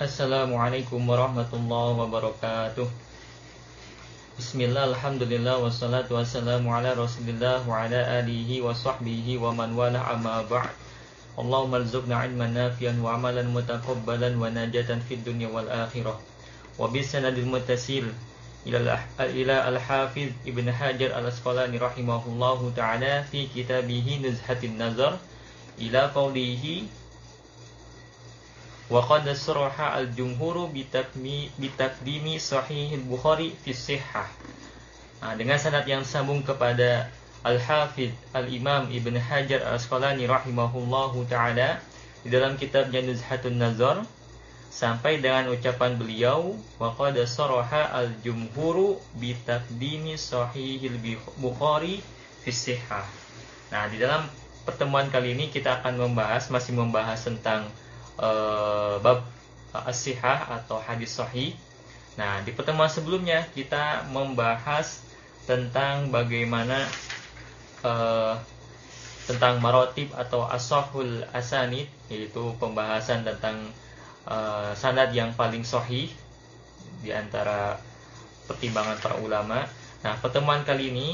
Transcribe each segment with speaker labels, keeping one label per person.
Speaker 1: Assalamualaikum warahmatullahi wabarakatuh. Bismillah, Alhamdulillah, wassalatu wassalamu ala rasulillah Wa ala alihi wa sahbihi wa man wala amma ba'd. Allahumma rizukna ilman nafian wa amalan mutakabbalan wa najatan fid dunya wal akhirah. Wa bisanadil mutasil ila al-hafiz Ibn Hajar al-Asqalani rahimahullahu ta'ala fi kitabihi Nuzhatin Nazar ila qawlihi Wa qad al-jumhuru bitakdimi sahih al-Bukhari fi sihhah. Nah, dengan sanad yang sambung kepada Al-Hafidh Al-Imam Ibn Hajar Al-Asqalani rahimahullahu taala di dalam kitab Nuzhatun Nazar sampai dengan ucapan beliau wa qad saraha al-jumhuru bitakdimi sahih al-Bukhari fi. Nah, di dalam pertemuan kali ini kita akan membahas masih membahas tentang uh, bab as-sihah atau hadis sahih. Nah, di pertemuan sebelumnya kita membahas tentang bagaimana uh, tentang marotib atau asahul asanid yaitu pembahasan tentang uh, sanad yang paling sahih di antara pertimbangan para ulama. Nah, pertemuan kali ini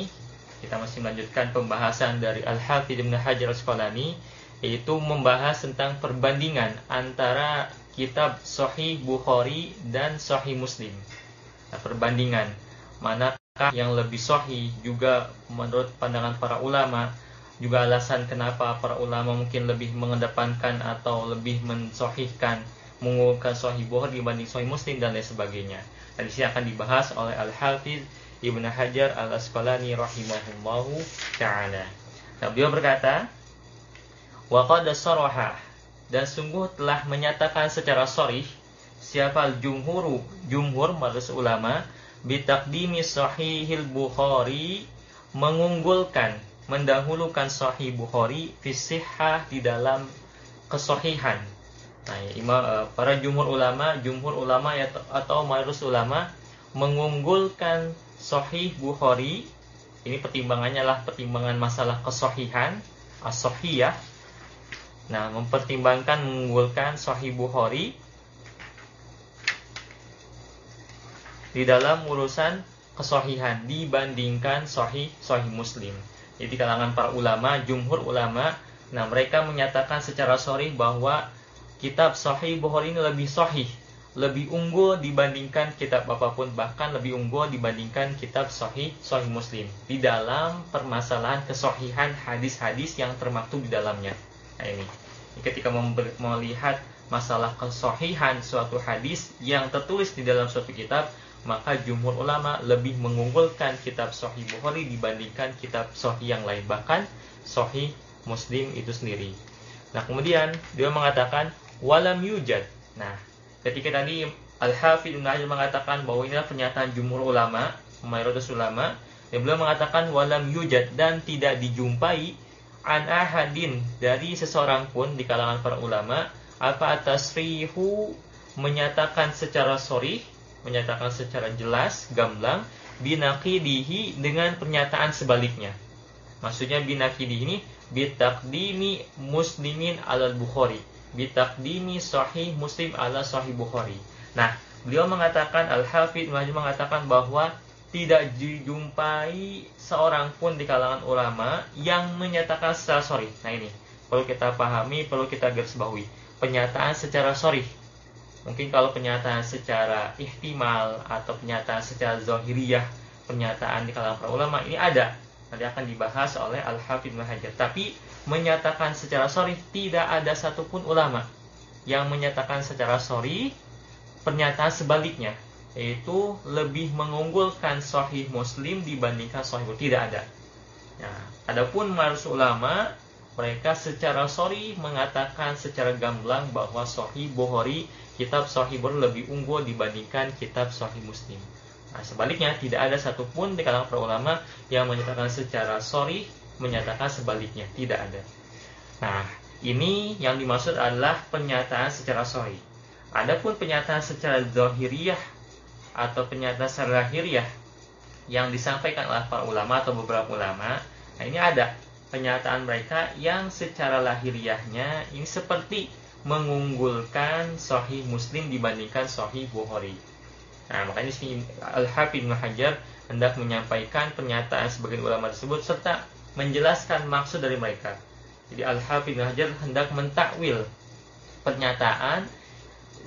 Speaker 1: kita masih melanjutkan pembahasan dari Al-Hafidz Ibnu Hajar Asqalani yaitu membahas tentang perbandingan antara kitab Sahih Bukhari dan Sahih Muslim. Nah, perbandingan manakah yang lebih sahih juga menurut pandangan para ulama juga alasan kenapa para ulama mungkin lebih mengedepankan atau lebih mensohihkan mengunggulkan Sahih Bukhari dibanding Sahih Muslim dan lain sebagainya. Dan di sini akan dibahas oleh Al Hafiz Ibnu Hajar Al Asqalani rahimahullahu taala. Nah, beliau berkata, Waqad saraha dan sungguh telah menyatakan secara sorih siapa jumhuru jumhur maksud ulama bitakdimi sahihil Bukhari mengunggulkan mendahulukan sahih Bukhari fisihah di dalam kesohihan. Nah, imam, eh, para jumhur ulama, jumhur ulama ya, atau mayoritas ulama mengunggulkan sahih Bukhari. Ini pertimbangannya lah pertimbangan masalah kesohihan, as-sahihah Nah, mempertimbangkan mengunggulkan Sahih Bukhari di dalam urusan kesohihan dibandingkan Sahih Sahih Muslim. Jadi kalangan para ulama, jumhur ulama, nah mereka menyatakan secara sorry bahwa kitab Sahih Bukhari ini lebih sahih, lebih unggul dibandingkan kitab apa pun, bahkan lebih unggul dibandingkan kitab Sahih Sahih Muslim di dalam permasalahan kesohihan hadis-hadis yang termaktub di dalamnya. Nah ini, ketika melihat masalah kesohihan suatu hadis yang tertulis di dalam suatu kitab, maka jumhur ulama lebih mengunggulkan kitab Sahih Bukhari dibandingkan kitab Sahih yang lain, bahkan Sahih Muslim itu sendiri. Nah, kemudian dia mengatakan walam yujad. Nah, ketika tadi Al-Hafidh Ibn mengatakan bahwa inilah pernyataan jumhur ulama, mayoritas ulama, yang beliau mengatakan walam yujad dan tidak dijumpai an ahadin dari seseorang pun di kalangan para ulama apa atas rihu menyatakan secara sorry menyatakan secara jelas gamblang binakidihi dengan pernyataan sebaliknya. Maksudnya binakidihi ini bitakdimi muslimin alal bukhari bitakdimi sahih muslim ala sahih bukhari. Nah beliau mengatakan al hafidh mengatakan bahwa tidak dijumpai seorang pun di kalangan ulama yang menyatakan secara sorry. Nah ini perlu kita pahami, perlu kita garis bawahi. Penyataan secara sorry. Mungkin kalau penyataan secara ihtimal atau penyataan secara zohiriyah, pernyataan di kalangan para ulama ini ada. Nanti akan dibahas oleh Al-Hafidh Hajar. Tapi menyatakan secara sorry tidak ada satupun ulama yang menyatakan secara sorry pernyataan sebaliknya yaitu lebih mengunggulkan Sahih Muslim dibandingkan Sahih tidak ada. Nah, adapun marus ulama mereka secara sorry mengatakan secara gamblang bahwa Sahih Bukhari kitab Sahih Bukhari lebih unggul dibandingkan kitab Sahih Muslim. Nah, sebaliknya tidak ada satupun di kalangan para ulama yang menyatakan secara sorry menyatakan sebaliknya tidak ada. Nah, ini yang dimaksud adalah pernyataan secara sorry. Adapun pernyataan secara zahiriyah atau pernyataan secara lahiriah yang disampaikan oleh para ulama atau beberapa ulama. Nah, ini ada pernyataan mereka yang secara lahiriahnya ini seperti mengunggulkan Sahih Muslim dibandingkan Sahih Bukhari. Nah, makanya sini Al-Hafidh Hajar hendak menyampaikan pernyataan sebagian ulama tersebut serta menjelaskan maksud dari mereka. Jadi Al-Hafidh Hajar hendak mentakwil pernyataan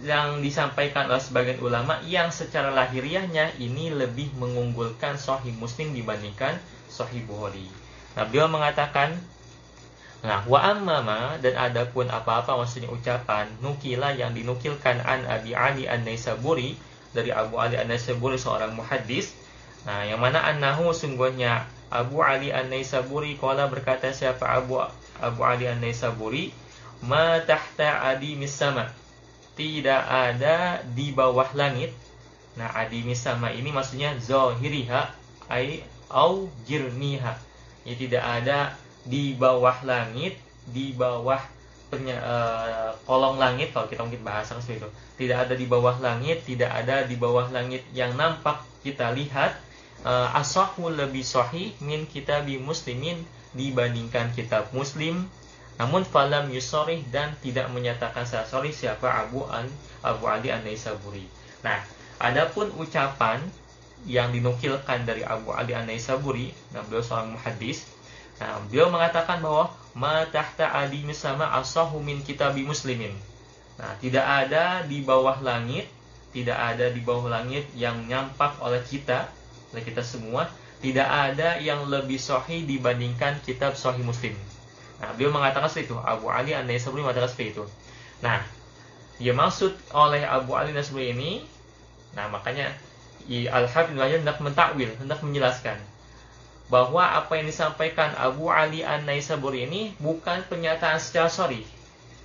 Speaker 1: yang disampaikan oleh sebagian ulama yang secara lahiriahnya ini lebih mengunggulkan Sahih Muslim dibandingkan Sahih Bukhari. Nah, beliau mengatakan Nah, wa amma dan adapun apa-apa maksudnya ucapan nukila yang dinukilkan an Abi Ali An-Naisaburi dari Abu Ali An-Naisaburi seorang muhaddis. Nah, yang mana annahu sungguhnya Abu Ali An-Naisaburi kala berkata siapa Abu Abu Ali An-Naisaburi ma tahta adi misama tidak ada di bawah langit. Nah, adi misama ini maksudnya zohiriha ai au jirmiha. Ya, tidak ada di bawah langit, di bawah penya, uh, kolong langit kalau kita mungkin bahasa seperti itu. Tidak ada di bawah langit, tidak ada di bawah langit yang nampak kita lihat uh, asahu lebih sahih min kitabi muslimin dibandingkan kitab muslim namun falam yusorih dan tidak menyatakan secara sorry siapa Abu An Abu Ali an Naisaburi. Nah, adapun ucapan yang dinukilkan dari Abu Ali an Naisaburi, nah beliau seorang muhadis, Nah, beliau mengatakan bahwa ma tahta adi sama asahu min kitabi muslimin. Nah, tidak ada di bawah langit, tidak ada di bawah langit yang nyampak oleh kita, oleh kita semua, tidak ada yang lebih sahih dibandingkan kitab sahih muslim. Nah, beliau mengatakan seperti itu. Abu Ali An-Naisaburi mengatakan seperti itu. Nah, yang maksud oleh Abu Ali An-Naisaburi ini, nah makanya Al-Hafidh hendak mentakwil, hendak menjelaskan bahwa apa yang disampaikan Abu Ali An-Naisaburi ini bukan pernyataan secara sorry.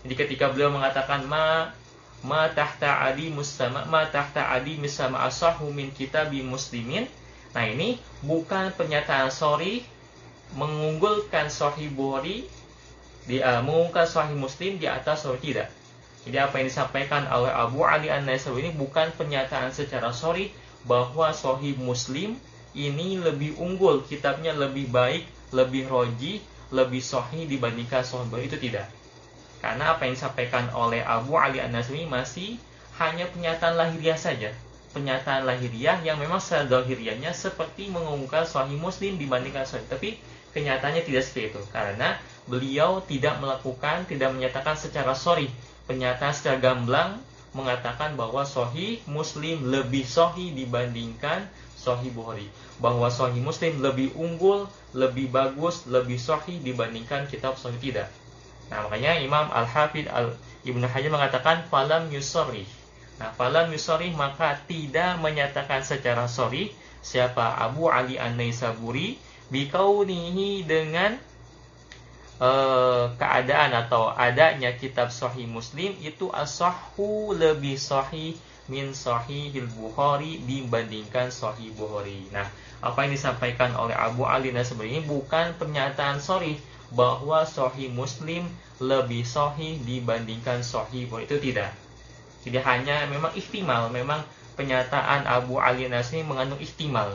Speaker 1: Jadi ketika beliau mengatakan ma ma tahta adi musama ma tahta adi misama asahu min kitabi muslimin. Nah ini bukan pernyataan sorry mengunggulkan Sahih Bukhari di uh, mengunggulkan Sahih Muslim di atas Sahih tidak. Jadi apa yang disampaikan oleh Abu Ali An-Naisaburi ini bukan pernyataan secara sorry bahwa Sahih Muslim ini lebih unggul, kitabnya lebih baik, lebih roji, lebih sahih dibandingkan sahih itu tidak. Karena apa yang disampaikan oleh Abu Ali An-Nasri masih hanya pernyataan lahiriah saja. Pernyataan lahiriah yang memang secara zahiriahnya seperti mengumumkan sahih Muslim dibandingkan sahih. Tapi kenyataannya tidak seperti itu. Karena beliau tidak melakukan, tidak menyatakan secara sorry. Pernyataan secara gamblang mengatakan bahwa sahih Muslim lebih sahih dibandingkan sahih Bukhari bahwa Sahih Muslim lebih unggul, lebih bagus, lebih sahih dibandingkan kitab Sahih tidak. Nah, makanya Imam Al-Hafidh Al Ibnu Hajar mengatakan falam yusori. Nah, falam yusori maka tidak menyatakan secara sorry siapa Abu Ali An-Naisaburi bikaunihi dengan uh, keadaan atau adanya kitab Sahih Muslim itu asahu lebih sahih min Sahihil Bukhari dibandingkan Sahih Bukhari. Nah, apa yang disampaikan oleh Abu Ali dan sebagainya bukan pernyataan sorry bahwa Sahih Muslim lebih sahih dibandingkan Sahih Bukhari itu tidak. Jadi hanya memang ihtimal, memang pernyataan Abu Ali Nasri mengandung ihtimal.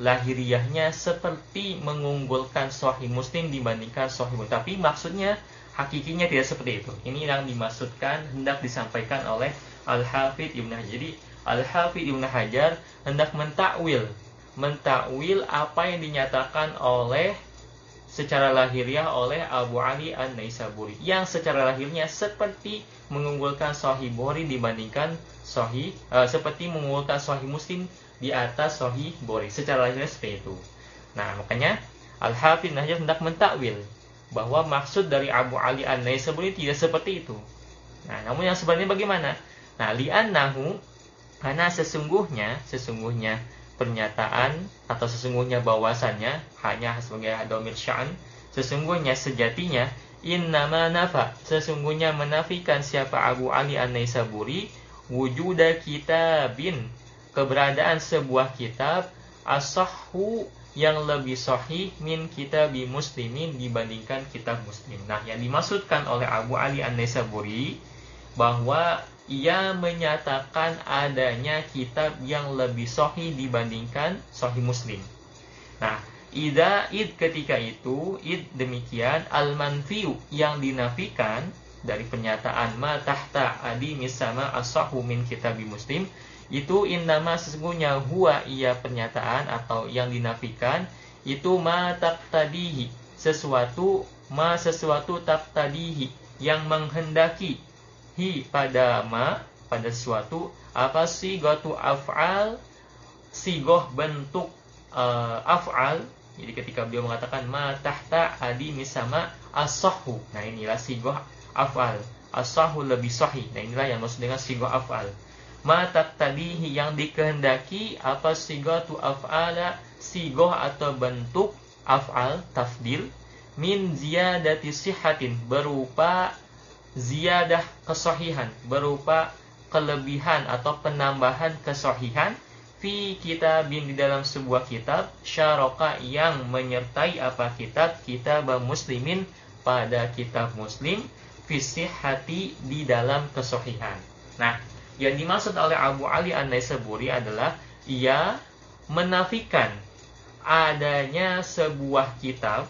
Speaker 1: Lahiriahnya seperti mengunggulkan Sahih Muslim dibandingkan Sahih Bukhari. Tapi maksudnya hakikinya tidak seperti itu. Ini yang dimaksudkan hendak disampaikan oleh Al-Hafidh Ibn Hajar. Jadi Al-Hafidh Ibn Hajar hendak mentakwil mentakwil apa yang dinyatakan oleh secara lahiriah oleh Abu Ali An-Naisaburi yang secara lahirnya seperti mengunggulkan Sahih Bukhari dibandingkan Sahih uh, seperti mengunggulkan Sahih Muslim di atas Sahih Bukhari secara lahirnya seperti itu. Nah, makanya Al-Hafidz Najjar hendak mentakwil bahwa maksud dari Abu Ali An-Naisaburi tidak seperti itu. Nah, namun yang sebenarnya bagaimana? Nah, li'annahu karena sesungguhnya sesungguhnya pernyataan atau sesungguhnya bahwasannya hanya sebagai domir sya'an sesungguhnya sejatinya innama nafa sesungguhnya menafikan siapa Abu Ali An-Naisaburi wujuda kitabin keberadaan sebuah kitab asahhu yang lebih sahih min kitabi muslimin dibandingkan kitab muslim. Nah, yang dimaksudkan oleh Abu Ali An-Naisaburi bahwa ia menyatakan adanya kitab yang lebih sahih dibandingkan sahih Muslim. Nah, ida id ketika itu id demikian al manfiu yang dinafikan dari pernyataan ma tahta adi misama asahu min kitabi muslim itu indama sesungguhnya huwa ia pernyataan atau yang dinafikan itu ma taqtadihi sesuatu ma sesuatu taqtadihi yang menghendaki hi pada ma pada sesuatu apa sih gotu af'al sigoh bentuk uh, af'al jadi ketika beliau mengatakan ma tahta adi misama asahu. Nah inilah sigoh afal. Asahu lebih sahih. Nah inilah yang maksud dengan sigoh afal. Ma tadihi yang dikehendaki apa sigoh tu afala sigoh atau bentuk afal tafdil min ziyadati sihatin berupa ziyadah kesohihan berupa kelebihan atau penambahan kesohihan fi kitabin di dalam sebuah kitab syaroka yang menyertai apa kitab kitab muslimin pada kitab muslim fisih hati di dalam kesohihan. Nah, yang dimaksud oleh Abu Ali An-Naisaburi adalah ia menafikan adanya sebuah kitab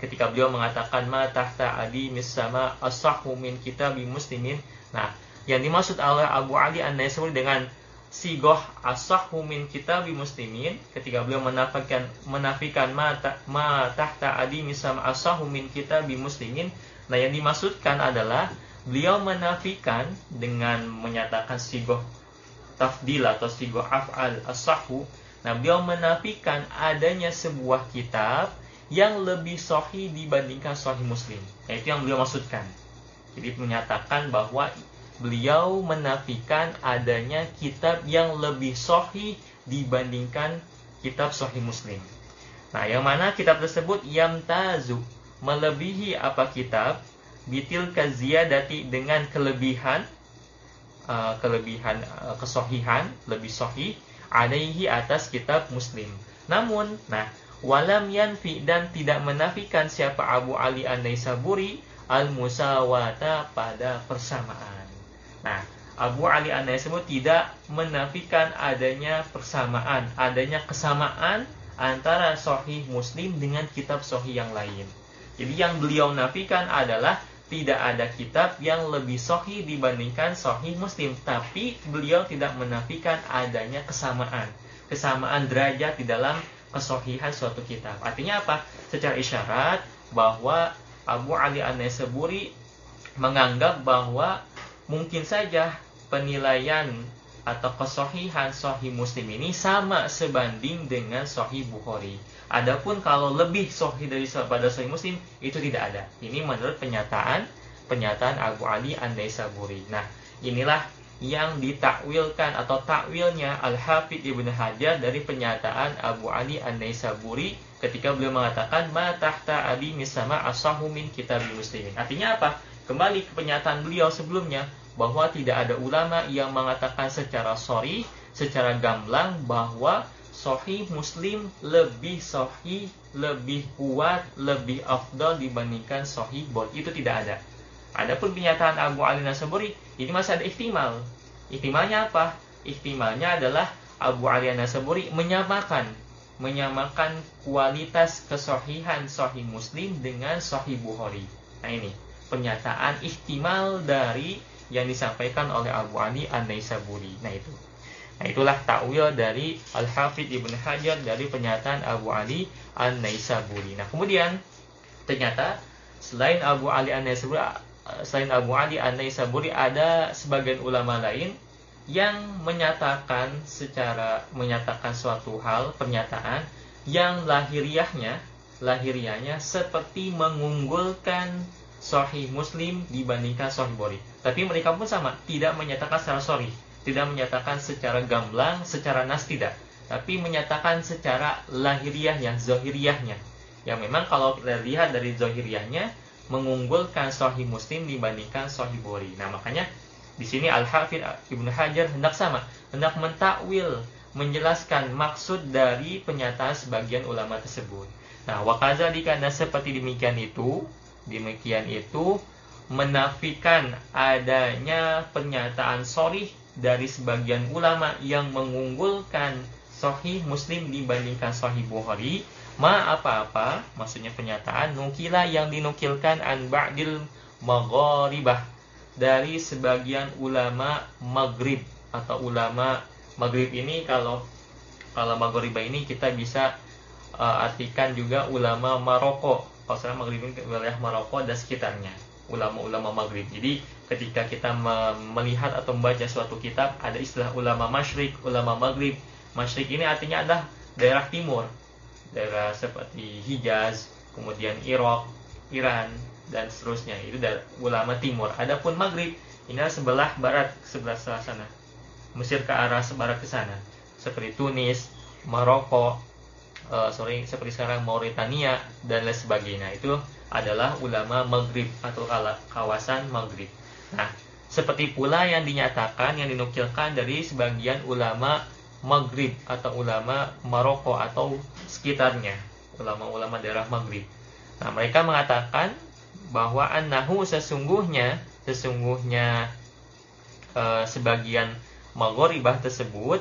Speaker 1: ketika beliau mengatakan ma tahta adi misama asahu min kitabi muslimin. Nah, yang dimaksud oleh Abu Ali An-Naisaburi dengan sigoh asahhu min kitabi muslimin ketika beliau menafikan menafikan ma, ta, ma tahta adi misam asahhu min kitabi muslimin nah yang dimaksudkan adalah beliau menafikan dengan menyatakan sigoh tafdil atau sigoh af'al asahu nah beliau menafikan adanya sebuah kitab yang lebih sahih dibandingkan sahih muslim. Nah, itu yang beliau maksudkan. Jadi menyatakan bahwa beliau menafikan adanya kitab yang lebih sahih dibandingkan kitab sahih muslim. Nah, yang mana kitab tersebut yamtazu melebihi apa kitab bitil kaziyadati dengan kelebihan uh, kelebihan uh, kesohihan lebih sahih alaihi atas kitab muslim. Namun, nah, walam yanfi dan tidak menafikan siapa Abu Ali An-Naisaburi al-musawata pada persamaan. Nah, Abu Ali An-Naisabur tidak menafikan adanya persamaan, adanya kesamaan antara Sahih Muslim dengan kitab Sahih yang lain. Jadi yang beliau nafikan adalah tidak ada kitab yang lebih sahih dibandingkan sahih muslim. Tapi beliau tidak menafikan adanya kesamaan. Kesamaan derajat di dalam kesohihan suatu kitab. Artinya apa? Secara isyarat bahwa Abu Ali An-Naisaburi menganggap bahwa mungkin saja penilaian atau kesohihan Sahih Muslim ini sama sebanding dengan Sahih Bukhari. Adapun kalau lebih sahih daripada Sahih Muslim itu tidak ada. Ini menurut pernyataan pernyataan Abu Ali An-Naisaburi. Nah, inilah yang ditakwilkan atau takwilnya Al-Hafidh Ibn Hajar dari pernyataan Abu Ali An-Naisaburi ketika beliau mengatakan ma tahta abi misama asahu min kitab muslimin. Artinya apa? Kembali ke pernyataan beliau sebelumnya bahwa tidak ada ulama yang mengatakan secara sorry, secara gamblang bahwa Sahih Muslim lebih sahih, lebih kuat, lebih afdal dibandingkan Sahih Bukhari. Itu tidak ada. Adapun pernyataan Abu Ali Nasaburi ini masih ada ihtimal. Ihtimalnya apa? Ihtimalnya adalah Abu Ali Nasaburi menyamakan menyamakan kualitas kesohihan Sahih Muslim dengan Sahih Bukhari. Nah ini pernyataan ihtimal dari yang disampaikan oleh Abu Ali An-Naisaburi. Nah itu. Nah itulah takwil dari Al-Hafidh Ibn Hajar dari pernyataan Abu Ali An-Naisaburi. Nah kemudian ternyata selain Abu Ali An-Naisaburi selain Abu Ali An-Naisaburi ada sebagian ulama lain yang menyatakan secara menyatakan suatu hal pernyataan yang lahiriahnya lahiriahnya seperti mengunggulkan Sahih Muslim dibandingkan Sahih Bukhari. Tapi mereka pun sama, tidak menyatakan secara sorry, tidak menyatakan secara gamblang, secara nas tidak, tapi menyatakan secara lahiriahnya, zohiriahnya. Yang memang kalau kita lihat dari zohiriahnya, mengunggulkan Sahih Muslim dibandingkan Sahih Bukhari. Nah makanya di sini Al Hafidh Ibnu Hajar hendak sama, hendak mentakwil, menjelaskan maksud dari pernyataan sebagian ulama tersebut. Nah, wakaza karena seperti demikian itu, Demikian itu menafikan adanya pernyataan sorih dari sebagian ulama yang mengunggulkan Sahih Muslim dibandingkan Sahih Bukhari ma apa-apa maksudnya pernyataan nukila yang dinukilkan an ba'dil maghribah dari sebagian ulama Maghrib atau ulama Maghrib ini kalau kalau Maghribah ini kita bisa uh, artikan juga ulama Maroko. Kalau saya Maghrib ini wilayah Maroko dan sekitarnya, ulama-ulama Maghrib. Jadi ketika kita melihat atau membaca suatu kitab ada istilah ulama Masyrik, ulama Maghrib. Masyrik ini artinya adalah daerah timur, daerah seperti Hijaz, kemudian Irak, Iran dan seterusnya. Itu ulama timur. Adapun Maghrib ini adalah sebelah barat, sebelah sana. Mesir ke arah sebarat ke sana. Seperti Tunis, Maroko, uh, sorry seperti sekarang Mauritania dan lain sebagainya. Itu adalah ulama Maghrib atau kawasan Maghrib. Nah, seperti pula yang dinyatakan yang dinukilkan dari sebagian ulama Maghrib atau ulama Maroko atau sekitarnya, ulama-ulama daerah Maghrib. Nah, mereka mengatakan bahwa annahu sesungguhnya sesungguhnya e, sebagian Maghribah tersebut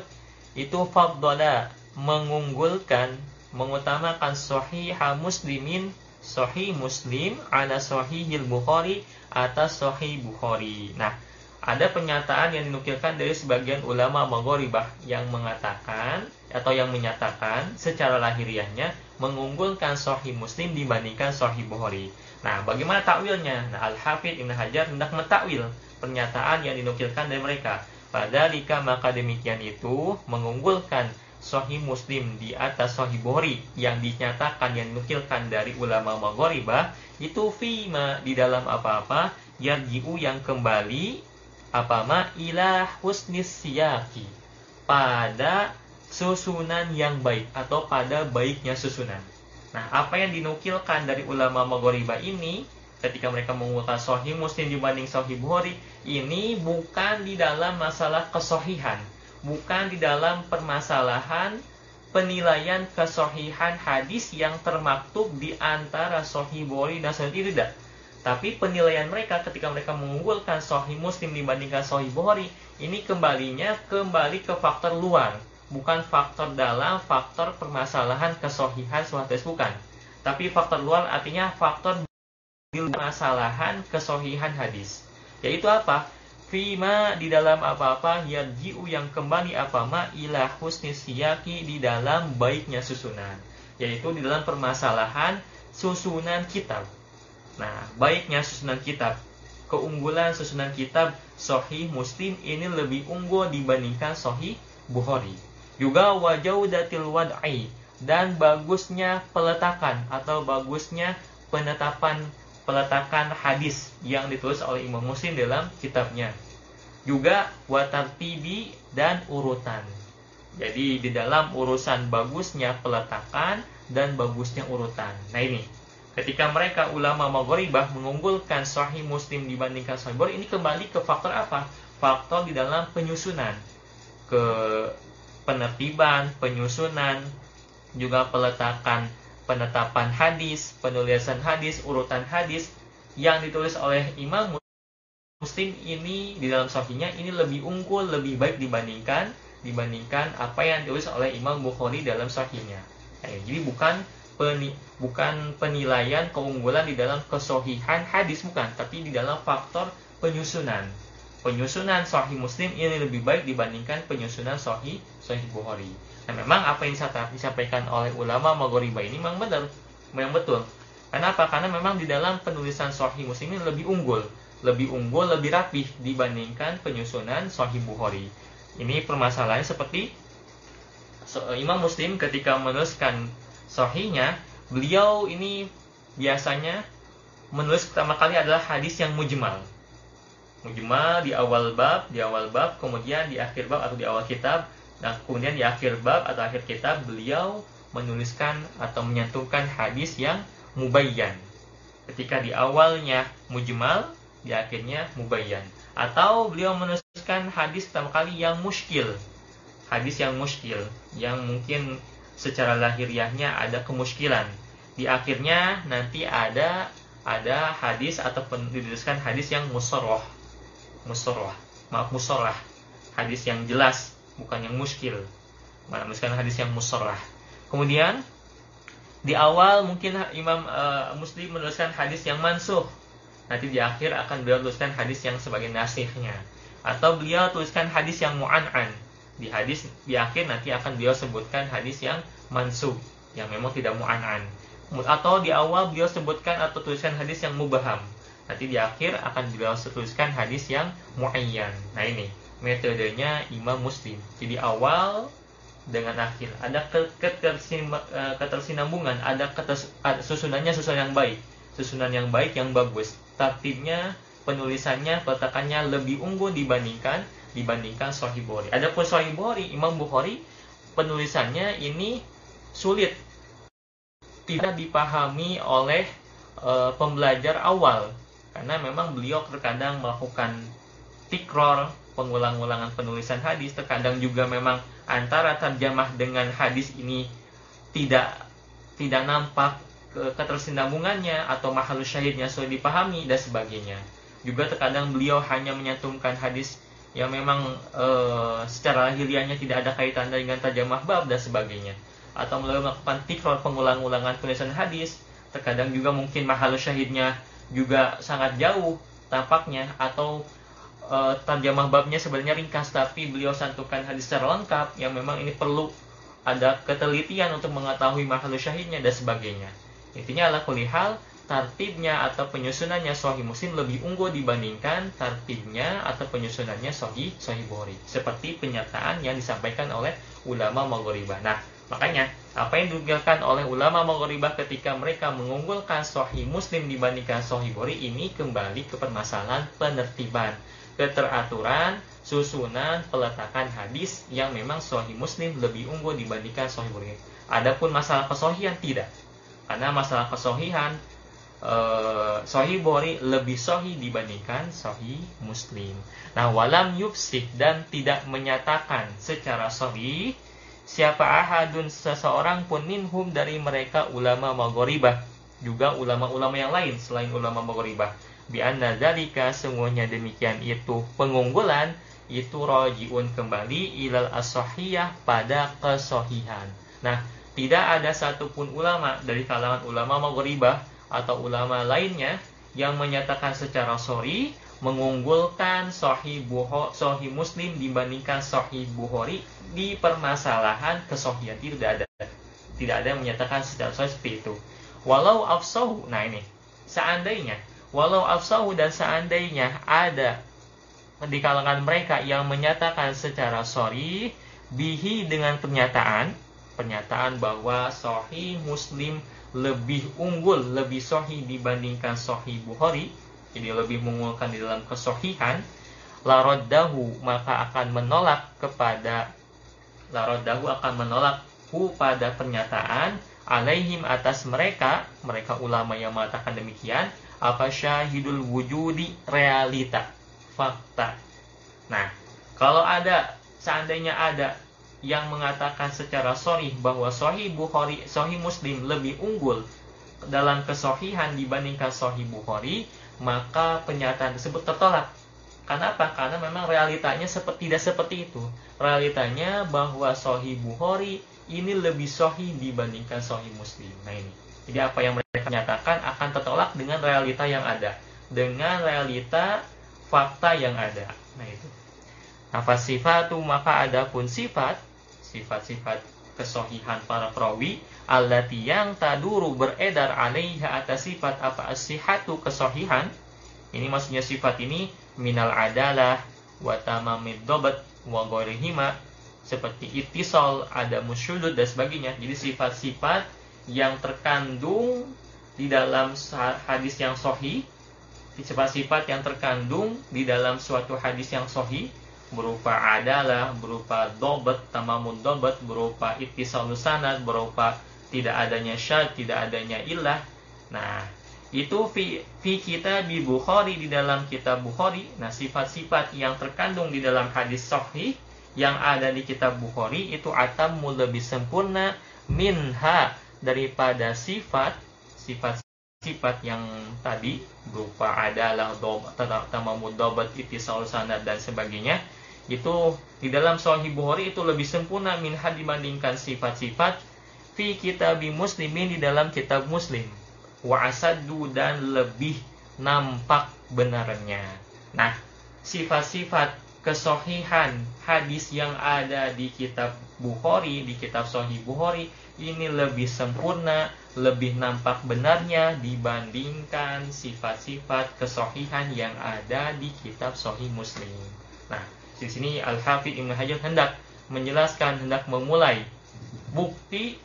Speaker 1: itu fadala mengunggulkan mengutamakan sahihah muslimin sahih muslim ala sahihil bukhari atas sahih bukhari. Nah, ada pernyataan yang dinukilkan dari sebagian ulama Maghribah yang mengatakan atau yang menyatakan secara lahiriahnya mengunggulkan Sahih Muslim dibandingkan Sahih Bukhari. Nah, bagaimana takwilnya? Nah, Al-Hafidh Ibn Hajar hendak mentakwil pernyataan yang dinukilkan dari mereka. Pada lika maka demikian itu mengunggulkan Sahih Muslim di atas Sahih Bukhari yang dinyatakan yang dinukilkan dari ulama Maghribah itu fima di dalam apa-apa yarji'u yang kembali apa ma ilah husnis siyaki pada susunan yang baik atau pada baiknya susunan. Nah, apa yang dinukilkan dari ulama Maghriba ini ketika mereka mengumpulkan Sahih Muslim dibanding Sahih Bukhari ini bukan di dalam masalah kesohihan, bukan di dalam permasalahan penilaian kesohihan hadis yang termaktub di antara Sahih Bukhari dan Sahih tidak tapi penilaian mereka ketika mereka mengunggulkan Sahih Muslim dibandingkan Sahih Bukhari, ini kembalinya kembali ke faktor luar, bukan faktor dalam, faktor permasalahan kesohihan suatu bukan. Tapi faktor luar artinya faktor permasalahan kesohihan hadis. Yaitu apa? Fima di dalam apa-apa yarji'u yang kembali apa ma ila husni siyaki di dalam baiknya susunan. Yaitu di dalam permasalahan susunan kitab Nah, baiknya susunan kitab, keunggulan susunan kitab Sahih Muslim ini lebih unggul dibandingkan Sahih Bukhari. Juga wajaudatil wad'i dan bagusnya peletakan atau bagusnya penetapan peletakan hadis yang ditulis oleh Imam Muslim dalam kitabnya. Juga watartibi dan urutan. Jadi di dalam urusan bagusnya peletakan dan bagusnya urutan. Nah ini Ketika mereka ulama Maghribah mengunggulkan Sahih Muslim dibandingkan Sahih Bukhari, ini kembali ke faktor apa? Faktor di dalam penyusunan, ke penertiban, penyusunan, juga peletakan penetapan hadis, penulisan hadis, urutan hadis yang ditulis oleh Imam Muslim ini di dalam sahihnya ini lebih unggul, lebih baik dibandingkan dibandingkan apa yang ditulis oleh Imam Bukhari dalam sahihnya. Nah, jadi bukan peni, bukan penilaian keunggulan di dalam kesohihan hadis bukan, tapi di dalam faktor penyusunan. Penyusunan Sahih Muslim ini lebih baik dibandingkan penyusunan Sahih Sahih Bukhari. Nah, memang apa yang disampaikan oleh ulama Maghriba ini memang benar, memang betul. Kenapa? Karena memang di dalam penulisan Sahih Muslim ini lebih unggul, lebih unggul, lebih rapih dibandingkan penyusunan Sahih Bukhari. Ini permasalahannya seperti Imam Muslim ketika menuliskan Sohinya beliau ini biasanya menulis pertama kali adalah hadis yang mujmal. Mujmal di awal bab, di awal bab, kemudian di akhir bab atau di awal kitab, dan kemudian di akhir bab atau akhir kitab beliau menuliskan atau menyantumkan hadis yang mubayyan. Ketika di awalnya mujmal, di akhirnya mubayyan. Atau beliau menuliskan hadis pertama kali yang muskil. Hadis yang muskil, yang mungkin secara lahiriahnya ada kemuskilan. Di akhirnya nanti ada ada hadis atau dituliskan hadis yang musoroh, musoroh, maaf musoroh, hadis yang jelas bukan yang muskil. Menuliskan hadis yang musoroh. Kemudian di awal mungkin Imam uh, Muslim menuliskan hadis yang mansuh, nanti di akhir akan beliau tuliskan hadis yang sebagai nasihnya atau beliau tuliskan hadis yang mu'an'an. Di hadis di akhir nanti akan beliau sebutkan hadis yang mansub yang memang tidak mu'an'an. Atau di awal beliau sebutkan atau tuliskan hadis yang mubaham nanti di akhir akan beliau tuliskan hadis yang muayyan. Nah ini metodenya Imam Muslim. Jadi awal dengan akhir. Ada eh, ketersinambungan ada susunannya susunan yang baik. Susunan yang baik yang bagus. Tertibnya penulisannya peletakannya lebih unggul dibandingkan dibandingkan Sahih Bukhari. Adapun Sahih Bukhari Imam Bukhari penulisannya ini sulit. Tidak dipahami oleh e, pembelajar awal. Karena memang beliau terkadang melakukan tikror pengulang-ulangan penulisan hadis terkadang juga memang antara terjemah dengan hadis ini tidak tidak nampak ketersinambungannya atau mahal syahidnya sudah dipahami dan sebagainya. Juga terkadang beliau hanya menyantumkan hadis yang memang e, secara lahiriahnya tidak ada kaitan dengan terjemah bab dan sebagainya. Atau melalui melakukan tikror pengulang-ulangan penulisan hadis, terkadang juga mungkin mahal syahidnya juga sangat jauh tampaknya atau e, terjemah babnya sebenarnya ringkas tapi beliau santukan hadis secara lengkap yang memang ini perlu ada ketelitian untuk mengetahui mahal syahidnya dan sebagainya. Intinya adalah kulihal tartibnya atau penyusunannya Sahih Muslim lebih unggul dibandingkan tartibnya atau penyusunannya Sahih Sahih Bukhari. Seperti pernyataan yang disampaikan oleh ulama Maghribah. Nah, makanya apa yang diunggulkan oleh ulama Maghribah ketika mereka mengunggulkan Sahih Muslim dibandingkan Sahih Bukhari ini kembali ke permasalahan penertiban, keteraturan, susunan, peletakan hadis yang memang Sahih Muslim lebih unggul dibandingkan Sahih Bukhari. Adapun masalah kesohian tidak karena masalah kesohihan uh, Sahih Bukhari lebih sahih dibandingkan Sahih Muslim. Nah, walam yufsik dan tidak menyatakan secara sahih siapa ahadun seseorang pun minhum dari mereka ulama Maghribah juga ulama-ulama yang lain selain ulama Maghribah bi anna dzalika semuanya demikian itu pengunggulan itu rojiun kembali ilal as-sahihah pada kesohihan. Nah, tidak ada satupun ulama dari kalangan ulama Maghribah atau ulama lainnya yang menyatakan secara sorry mengunggulkan Sahih Bukhari, Sahih Muslim dibandingkan Sahih Bukhari di permasalahan kesohian tidak ada tidak ada yang menyatakan secara sorry seperti itu walau afsahu nah ini seandainya walau afsahu dan seandainya ada di kalangan mereka yang menyatakan secara sorry bihi dengan pernyataan pernyataan bahwa Sahih Muslim lebih unggul, lebih sahih dibandingkan Sahih Bukhari, jadi lebih mengunggulkan di dalam kesohihan, laroddahu maka akan menolak kepada laroddahu akan menolak hu pada pernyataan alaihim atas mereka, mereka ulama yang mengatakan demikian, apa syahidul wujudi realita, fakta. Nah, kalau ada seandainya ada yang mengatakan secara sorry bahwa Sahih Bukhari, Sahih Muslim lebih unggul dalam kesohihan dibandingkan Sahih Bukhari, maka pernyataan tersebut tertolak. Karena apa? Karena memang realitanya seperti tidak seperti itu. Realitanya bahwa Sahih Bukhari ini lebih sahih dibandingkan Sahih Muslim. Nah ini. Jadi apa yang mereka nyatakan akan tertolak dengan realita yang ada, dengan realita fakta yang ada. Nah itu. Nafas sifatu maka ada pun sifat sifat-sifat kesohihan para perawi allati yang taduru beredar alaiha atas sifat apa asihatu kesohihan ini maksudnya sifat ini minal adalah wa tamamid dobat seperti itisol, ada musyudud dan sebagainya. Jadi sifat-sifat yang terkandung di dalam hadis yang sohi, sifat-sifat yang terkandung di dalam suatu hadis yang sohi, berupa adalah, berupa dobat, tamamun dobat, berupa ittisalus sanad, berupa tidak adanya syad, tidak adanya ilah. Nah, itu fi, fi kita di Bukhari di dalam kitab Bukhari. Nah, sifat-sifat yang terkandung di dalam hadis sahih yang ada di kitab Bukhari itu atammu lebih sempurna minha daripada sifat sifat sifat yang tadi berupa adalah tamamud dobat, itisal sanad dan sebagainya itu di dalam Sahih Bukhari itu lebih sempurna minha dibandingkan sifat-sifat fi kitab muslimin di dalam kitab muslim wa asadu dan lebih nampak benarnya. Nah, sifat-sifat kesohihan hadis yang ada di kitab Bukhari, di kitab Sahih Bukhari ini lebih sempurna, lebih nampak benarnya dibandingkan sifat-sifat kesohihan yang ada di kitab Sahih Muslim. Nah, di sini Al-Hafidh Ibnu Hajar hendak menjelaskan, hendak memulai bukti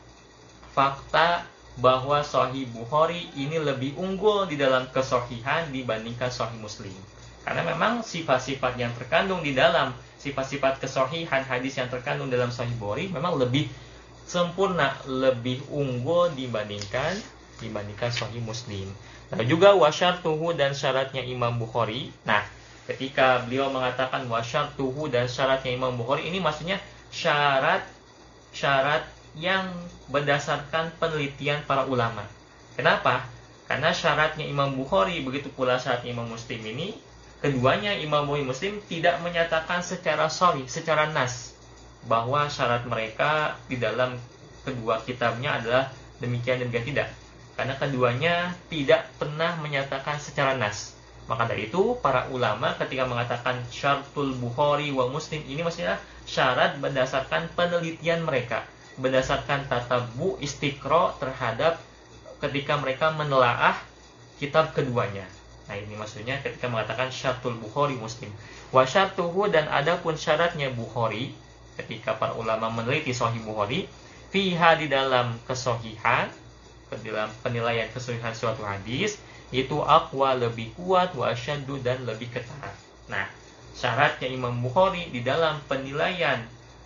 Speaker 1: fakta bahwa Sahih Bukhari ini lebih unggul di dalam kesohihan dibandingkan Sahih Muslim. Karena memang sifat-sifat yang terkandung di dalam sifat-sifat kesohihan hadis yang terkandung dalam Sahih Bukhari memang lebih sempurna, lebih unggul dibandingkan dibandingkan Sahih Muslim. Nah, juga wasyartuhu dan syaratnya Imam Bukhari. Nah, ketika beliau mengatakan wasyartuhu dan syaratnya Imam Bukhari ini maksudnya syarat syarat yang berdasarkan penelitian para ulama. Kenapa? Karena syaratnya Imam Bukhari begitu pula syaratnya Imam Muslim ini Keduanya Imam Bukhari Muslim tidak menyatakan secara sorry, secara nas bahwa syarat mereka di dalam kedua kitabnya adalah demikian demikian tidak. Karena keduanya tidak pernah menyatakan secara nas. Maka dari itu para ulama ketika mengatakan syaratul Bukhari wa Muslim ini maksudnya syarat berdasarkan penelitian mereka, berdasarkan tata bu istiqro terhadap ketika mereka menelaah kitab keduanya. Nah ini maksudnya ketika mengatakan syaratul Bukhari Muslim. Wa syartuhu dan adapun syaratnya Bukhari ketika para ulama meneliti Sahih Bukhari fiha di dalam kesohihan dalam penilaian kesohihan suatu hadis itu akwa lebih kuat wa syaddu dan lebih ketat. Nah, syaratnya Imam Bukhari di dalam penilaian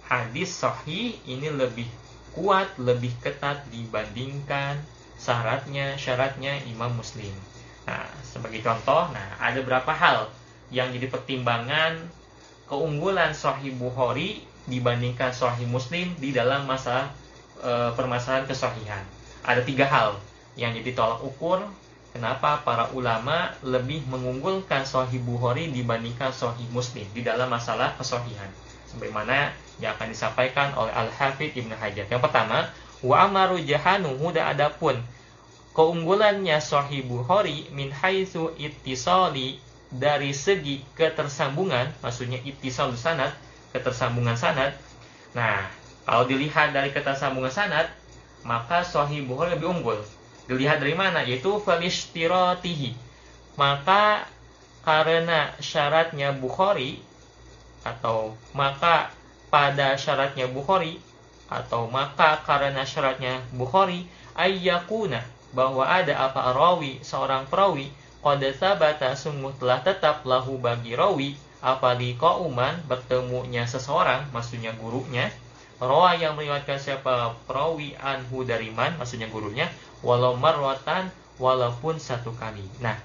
Speaker 1: hadis sahih ini lebih kuat, lebih ketat dibandingkan syaratnya syaratnya Imam Muslim. Nah, sebagai contoh, nah ada beberapa hal yang jadi pertimbangan keunggulan Sahih Bukhari dibandingkan Sahih Muslim di dalam masa e, permasalahan kesahihan. Ada tiga hal yang jadi tolak ukur kenapa para ulama lebih mengunggulkan Sahih Bukhari dibandingkan Sahih Muslim di dalam masalah kesahihan. Sebagaimana yang akan disampaikan oleh Al-Hafidh Ibnu Hajar. Yang pertama, wa amaru jahanu muda adapun keunggulannya Sahih Bukhari min haitsu ittisali dari segi ketersambungan, maksudnya ittisal sanad, ketersambungan sanad. Nah, kalau dilihat dari ketersambungan sanad, maka Sahih Bukhari lebih unggul. Dilihat dari mana? Yaitu falishtiratihi. Maka karena syaratnya Bukhari atau maka pada syaratnya Bukhari atau maka karena syaratnya Bukhari ayyakuna bahwa ada apa rawi seorang perawi qad sabata sungguh telah tetap lahu bagi rawi apa di kauman bertemunya seseorang maksudnya gurunya. Rawa yang meriwayatkan siapa? Perawi anhu dari man maksudnya gurunya. Walau marwatan walaupun satu kali. Nah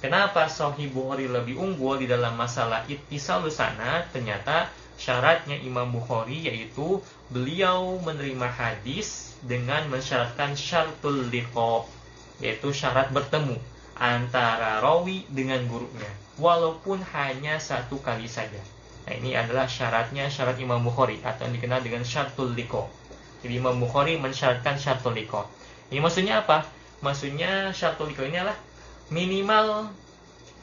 Speaker 1: Kenapa Sahih Bukhari lebih unggul di dalam masalah ittisal sana? Ternyata syaratnya Imam Bukhari yaitu beliau menerima hadis dengan mensyaratkan syaratul liqa yaitu syarat bertemu antara rawi dengan gurunya walaupun hanya satu kali saja. Nah, ini adalah syaratnya syarat Imam Bukhari atau yang dikenal dengan syaratul liqa. Jadi Imam Bukhari mensyaratkan syaratul liqa. Ini maksudnya apa? Maksudnya syaratul liqa ini adalah minimal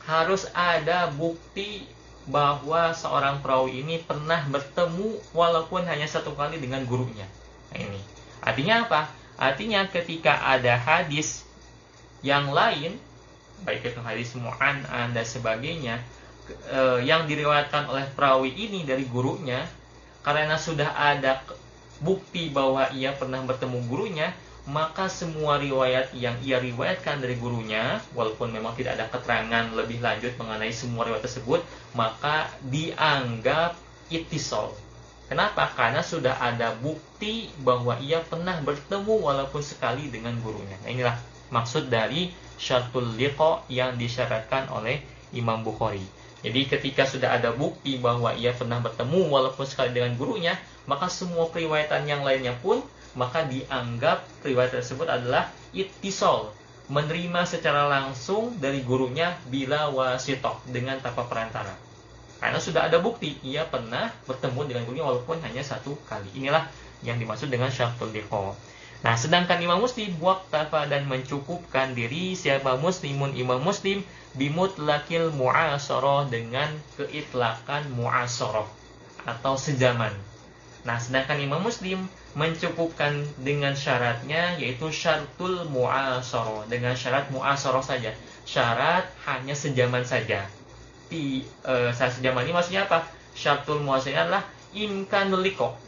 Speaker 1: harus ada bukti bahwa seorang perawi ini pernah bertemu walaupun hanya satu kali dengan gurunya. Nah, ini Artinya apa? Artinya ketika ada hadis yang lain, baik itu hadis mu'an dan sebagainya, eh, yang diriwayatkan oleh perawi ini dari gurunya, karena sudah ada bukti bahwa ia pernah bertemu gurunya, maka semua riwayat yang ia riwayatkan dari gurunya, walaupun memang tidak ada keterangan lebih lanjut mengenai semua riwayat tersebut, maka dianggap itisol, Kenapa? Karena sudah ada bukti bahwa ia pernah bertemu walaupun sekali dengan gurunya. Nah, inilah maksud dari syaratul liqa yang disyaratkan oleh Imam Bukhari. Jadi ketika sudah ada bukti bahwa ia pernah bertemu walaupun sekali dengan gurunya, maka semua periwayatan yang lainnya pun maka dianggap periwayat tersebut adalah ittisal, menerima secara langsung dari gurunya bila wasitoh dengan tanpa perantara. Karena sudah ada bukti ia pernah bertemu dengan gurunya walaupun hanya satu kali. Inilah yang dimaksud dengan syaratul liqa. Nah, sedangkan Imam Muslim waktafa dan mencukupkan diri siapa muslimun Imam Muslim bimut lakil mu'asarah dengan keitlakan mu'asarah atau sejaman. Nah, sedangkan Imam Muslim mencukupkan dengan syaratnya yaitu syaratul mu'asarah dengan syarat mu'asarah saja. Syarat hanya sejaman saja. Di e, sejaman ini maksudnya apa? Syaratul mu'asarah adalah imkanul liqa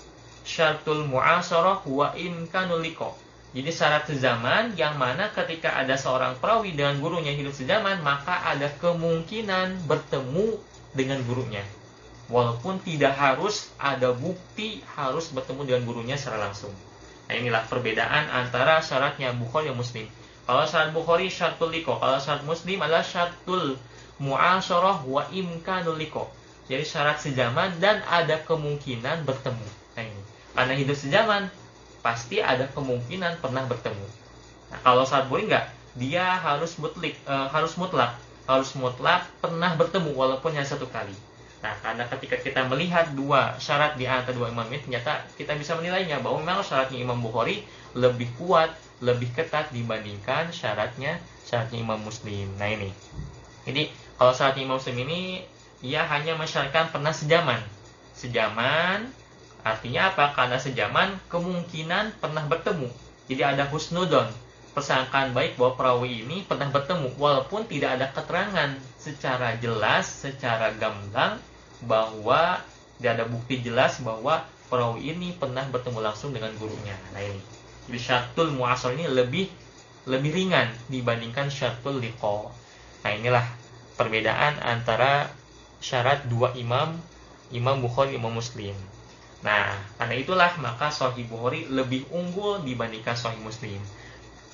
Speaker 1: syartul mu'asarah wa imkanul liqa. Jadi syarat sezaman yang mana ketika ada seorang perawi dengan gurunya hidup sezaman, maka ada kemungkinan bertemu dengan gurunya. Walaupun tidak harus ada bukti harus bertemu dengan gurunya secara langsung. Nah inilah perbedaan antara syaratnya Bukhari dan Muslim. Kalau syarat Bukhari syaratul liqa, kalau syarat Muslim adalah syaratul mu'asarah wa imkanul liqa. Jadi syarat sezaman dan ada kemungkinan bertemu. Nah ini. Karena hidup sejaman, pasti ada kemungkinan pernah bertemu. Nah, kalau saat boleh enggak, dia harus mutlak, e, harus mutlak, harus mutlak pernah bertemu walaupun hanya satu kali. Nah, karena ketika kita melihat dua syarat di antara dua imam ini, ternyata kita bisa menilainya bahwa memang syaratnya Imam Bukhari lebih kuat, lebih ketat dibandingkan syaratnya syaratnya Imam Muslim. Nah ini, jadi kalau syaratnya Imam Muslim ini, ia hanya mensyaratkan pernah sejaman, sejaman Artinya apa? Karena sejaman kemungkinan pernah bertemu. Jadi ada husnudon, persangkaan baik bahwa perawi ini pernah bertemu walaupun tidak ada keterangan secara jelas, secara gamblang bahwa tidak ada bukti jelas bahwa perawi ini pernah bertemu langsung dengan gurunya. Nah ini. Jadi syatul muasal ini lebih lebih ringan dibandingkan syatul liqa. Nah inilah perbedaan antara syarat dua imam, Imam Bukhari, Imam Muslim. Nah, karena itulah maka Sahih Bukhari lebih unggul dibandingkan Sahih Muslim.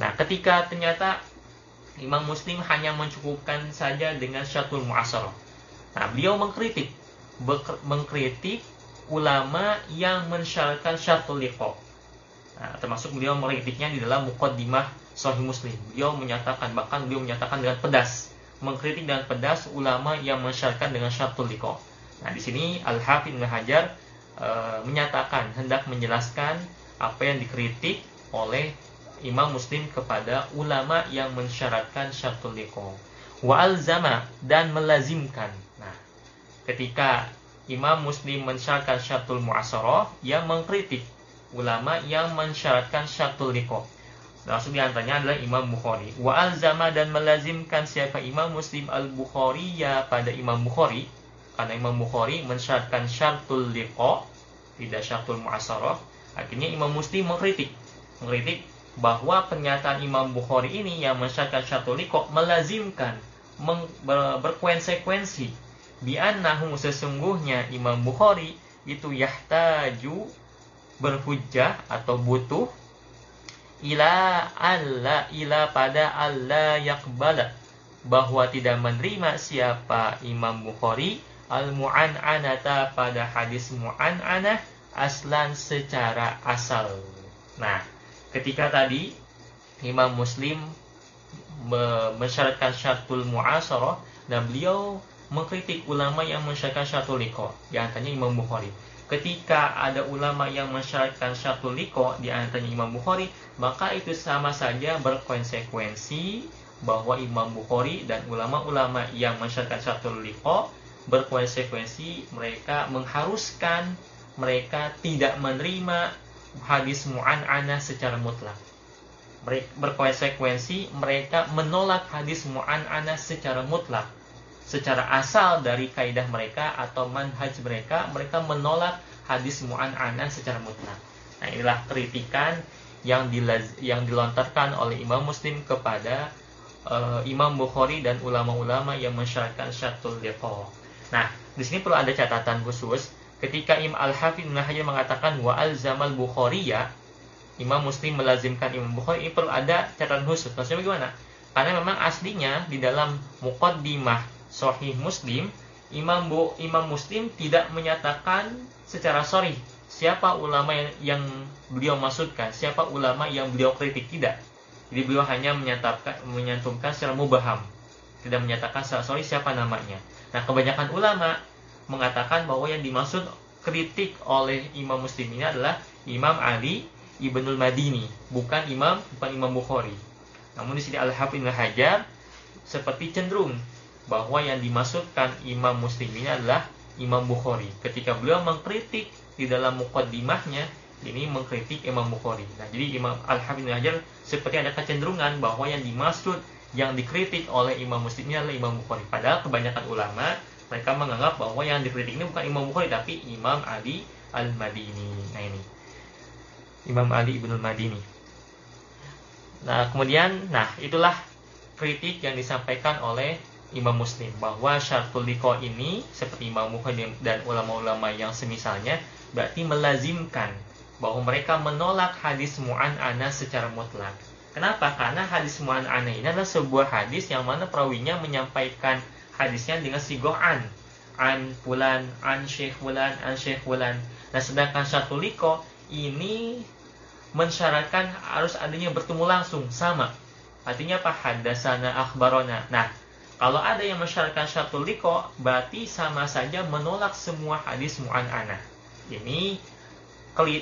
Speaker 1: Nah, ketika ternyata Imam Muslim hanya mencukupkan saja dengan syatul mu'asarah. Nah, beliau mengkritik mengkritik ulama yang mensyaratkan syatul liqa. Nah, termasuk beliau mengkritiknya di dalam muqaddimah Sahih Muslim. Beliau menyatakan bahkan beliau menyatakan dengan pedas, mengkritik dengan pedas ulama yang mensyaratkan dengan syatul liqa. Nah, di sini Al-Hafidz Hajar e, menyatakan hendak menjelaskan apa yang dikritik oleh Imam Muslim kepada ulama yang mensyaratkan syartul liqa. Wa alzama dan melazimkan. Nah, ketika Imam Muslim mensyaratkan syartul muasarah yang mengkritik ulama yang mensyaratkan syartul liqa. Langsung di antaranya adalah Imam Bukhari. Wa alzama dan melazimkan siapa? Imam Muslim al-Bukhari ya pada Imam Bukhari. Karena Imam Bukhari mensyaratkan syartul liqa tidak syartul mu'asarah. Akhirnya Imam Muslim mengkritik. Mengkritik bahwa pernyataan Imam Bukhari ini yang mensyaratkan syartul liqa melazimkan meng, ber, berkonsekuensi sesungguhnya Imam Bukhari itu yahtaju berhujjah atau butuh ila alla ila pada Allah yakbala bahwa tidak menerima siapa Imam Bukhari al-mu'an'anata pada hadis mu'an'anah aslan secara asal. Nah, ketika tadi Imam Muslim mensyaratkan syartul mu'asarah dan beliau mengkritik ulama yang mensyaratkan syartul liqa, di antaranya Imam Bukhari. Ketika ada ulama yang mensyaratkan syartul liqa di antaranya Imam Bukhari, maka itu sama saja berkonsekuensi bahwa Imam Bukhari dan ulama-ulama yang mensyaratkan syartul liqa berkonsekuensi mereka mengharuskan mereka tidak menerima hadis mu'an'anah secara mutlak. Berkonsekuensi mereka menolak hadis mu'an'anah secara mutlak. Secara asal dari kaidah mereka atau manhaj mereka, mereka menolak hadis mu'an'anah secara mutlak. Nah inilah kritikan yang, dilaz, yang dilontarkan oleh Imam Muslim kepada uh, Imam Bukhari dan ulama-ulama yang mensyaratkan syatul liqa. Nah, di sini perlu ada catatan khusus ketika Imam Al-Hafidz Ibnu mengatakan wa al-zamal ya Imam Muslim melazimkan Imam Bukhari ini perlu ada catatan khusus. Maksudnya bagaimana? Karena memang aslinya di dalam muqaddimah Sahih Muslim, Imam Bu, Imam Muslim tidak menyatakan secara sorry siapa ulama yang, yang beliau maksudkan, siapa ulama yang beliau kritik tidak. Jadi beliau hanya menyatakan menyantumkan secara mubaham, tidak menyatakan secara sorry siapa namanya. Nah, kebanyakan ulama mengatakan bahwa yang dimaksud kritik oleh Imam Muslim ini adalah Imam Ali, Ibnul Madini, bukan Imam bukan Imam Bukhari. Namun di sini Al-Hafidz Hajar seperti cenderung bahwa yang dimaksudkan Imam Muslim ini adalah Imam Bukhari. Ketika beliau mengkritik di dalam mukaddimahnya ini mengkritik Imam Bukhari. Nah, jadi Imam Al-Hafidz Ibnu Hajar seperti ada kecenderungan bahwa yang dimaksud yang dikritik oleh Imam Muslim ini adalah Imam Bukhari. Padahal kebanyakan ulama mereka menganggap bahwa yang dikritik ini bukan Imam Bukhari tapi Imam Ali Al-Madini. Nah, ini. Imam Ali Ibnu Madini. Nah, kemudian nah itulah kritik yang disampaikan oleh Imam Muslim bahwa syartul liqa ini seperti Imam Bukhari dan ulama-ulama yang semisalnya berarti melazimkan bahwa mereka menolak hadis mu'an ana secara mutlak. Kenapa? Karena hadis mu'an ana ini adalah sebuah hadis yang mana perawinya menyampaikan hadisnya dengan sigohan an fulan, an syekh fulan, an syekh fulan. Nah, sedangkan syartul liqa ini mensyaratkan harus adanya bertemu langsung sama. Artinya apa? Hadasana akhbarona. Nah, kalau ada yang mensyaratkan syatul liko, berarti sama saja menolak semua hadis mu'an'anah. Ini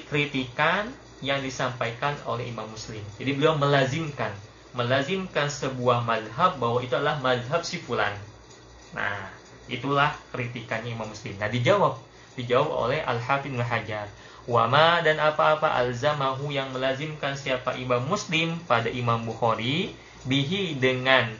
Speaker 1: kritikan yang disampaikan oleh Imam Muslim. Jadi beliau melazimkan, melazimkan sebuah madhab bahwa itu adalah madhab si fulan. Nah, itulah kritikannya Imam Muslim. Nah, dijawab, dijawab oleh Al-Hafidh Hajar. Wama dan apa-apa alzamahu yang melazimkan siapa imam muslim pada imam Bukhari bihi dengan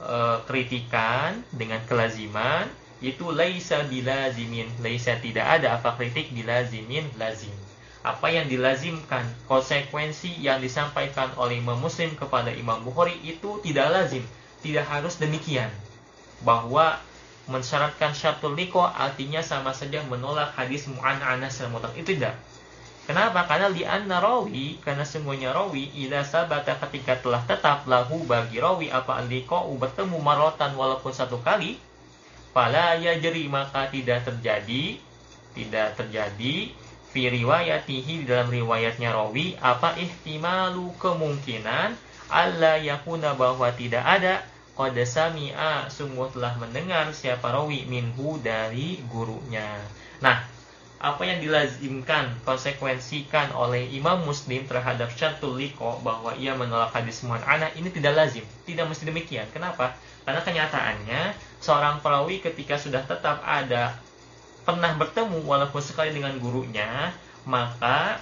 Speaker 1: e, kritikan dengan kelaziman itu laisa bilazimin laisa tidak ada apa kritik bilazimin lazim apa yang dilazimkan konsekuensi yang disampaikan oleh imam muslim kepada imam Bukhari itu tidak lazim tidak harus demikian bahwa mensyaratkan syartul liko artinya sama saja menolak hadis mu'an'ana secara mutlak. Itu tidak. Kenapa? Karena li'anna rawi, karena semuanya rawi, ila sabata ketika telah tetap lahu bagi rawi apa liqa'u bertemu marotan walaupun satu kali, fala yajri maka tidak terjadi, tidak terjadi fi riwayatihi di dalam riwayatnya rawi apa ihtimalu kemungkinan Allah yakuna bahwa tidak ada Qad sami'a sungguh telah mendengar siapa rawi minhu dari gurunya. Nah, apa yang dilazimkan, konsekuensikan oleh Imam Muslim terhadap syartul liko bahwa ia menolak hadis anak ini tidak lazim, tidak mesti demikian. Kenapa? Karena kenyataannya seorang perawi ketika sudah tetap ada pernah bertemu walaupun sekali dengan gurunya, maka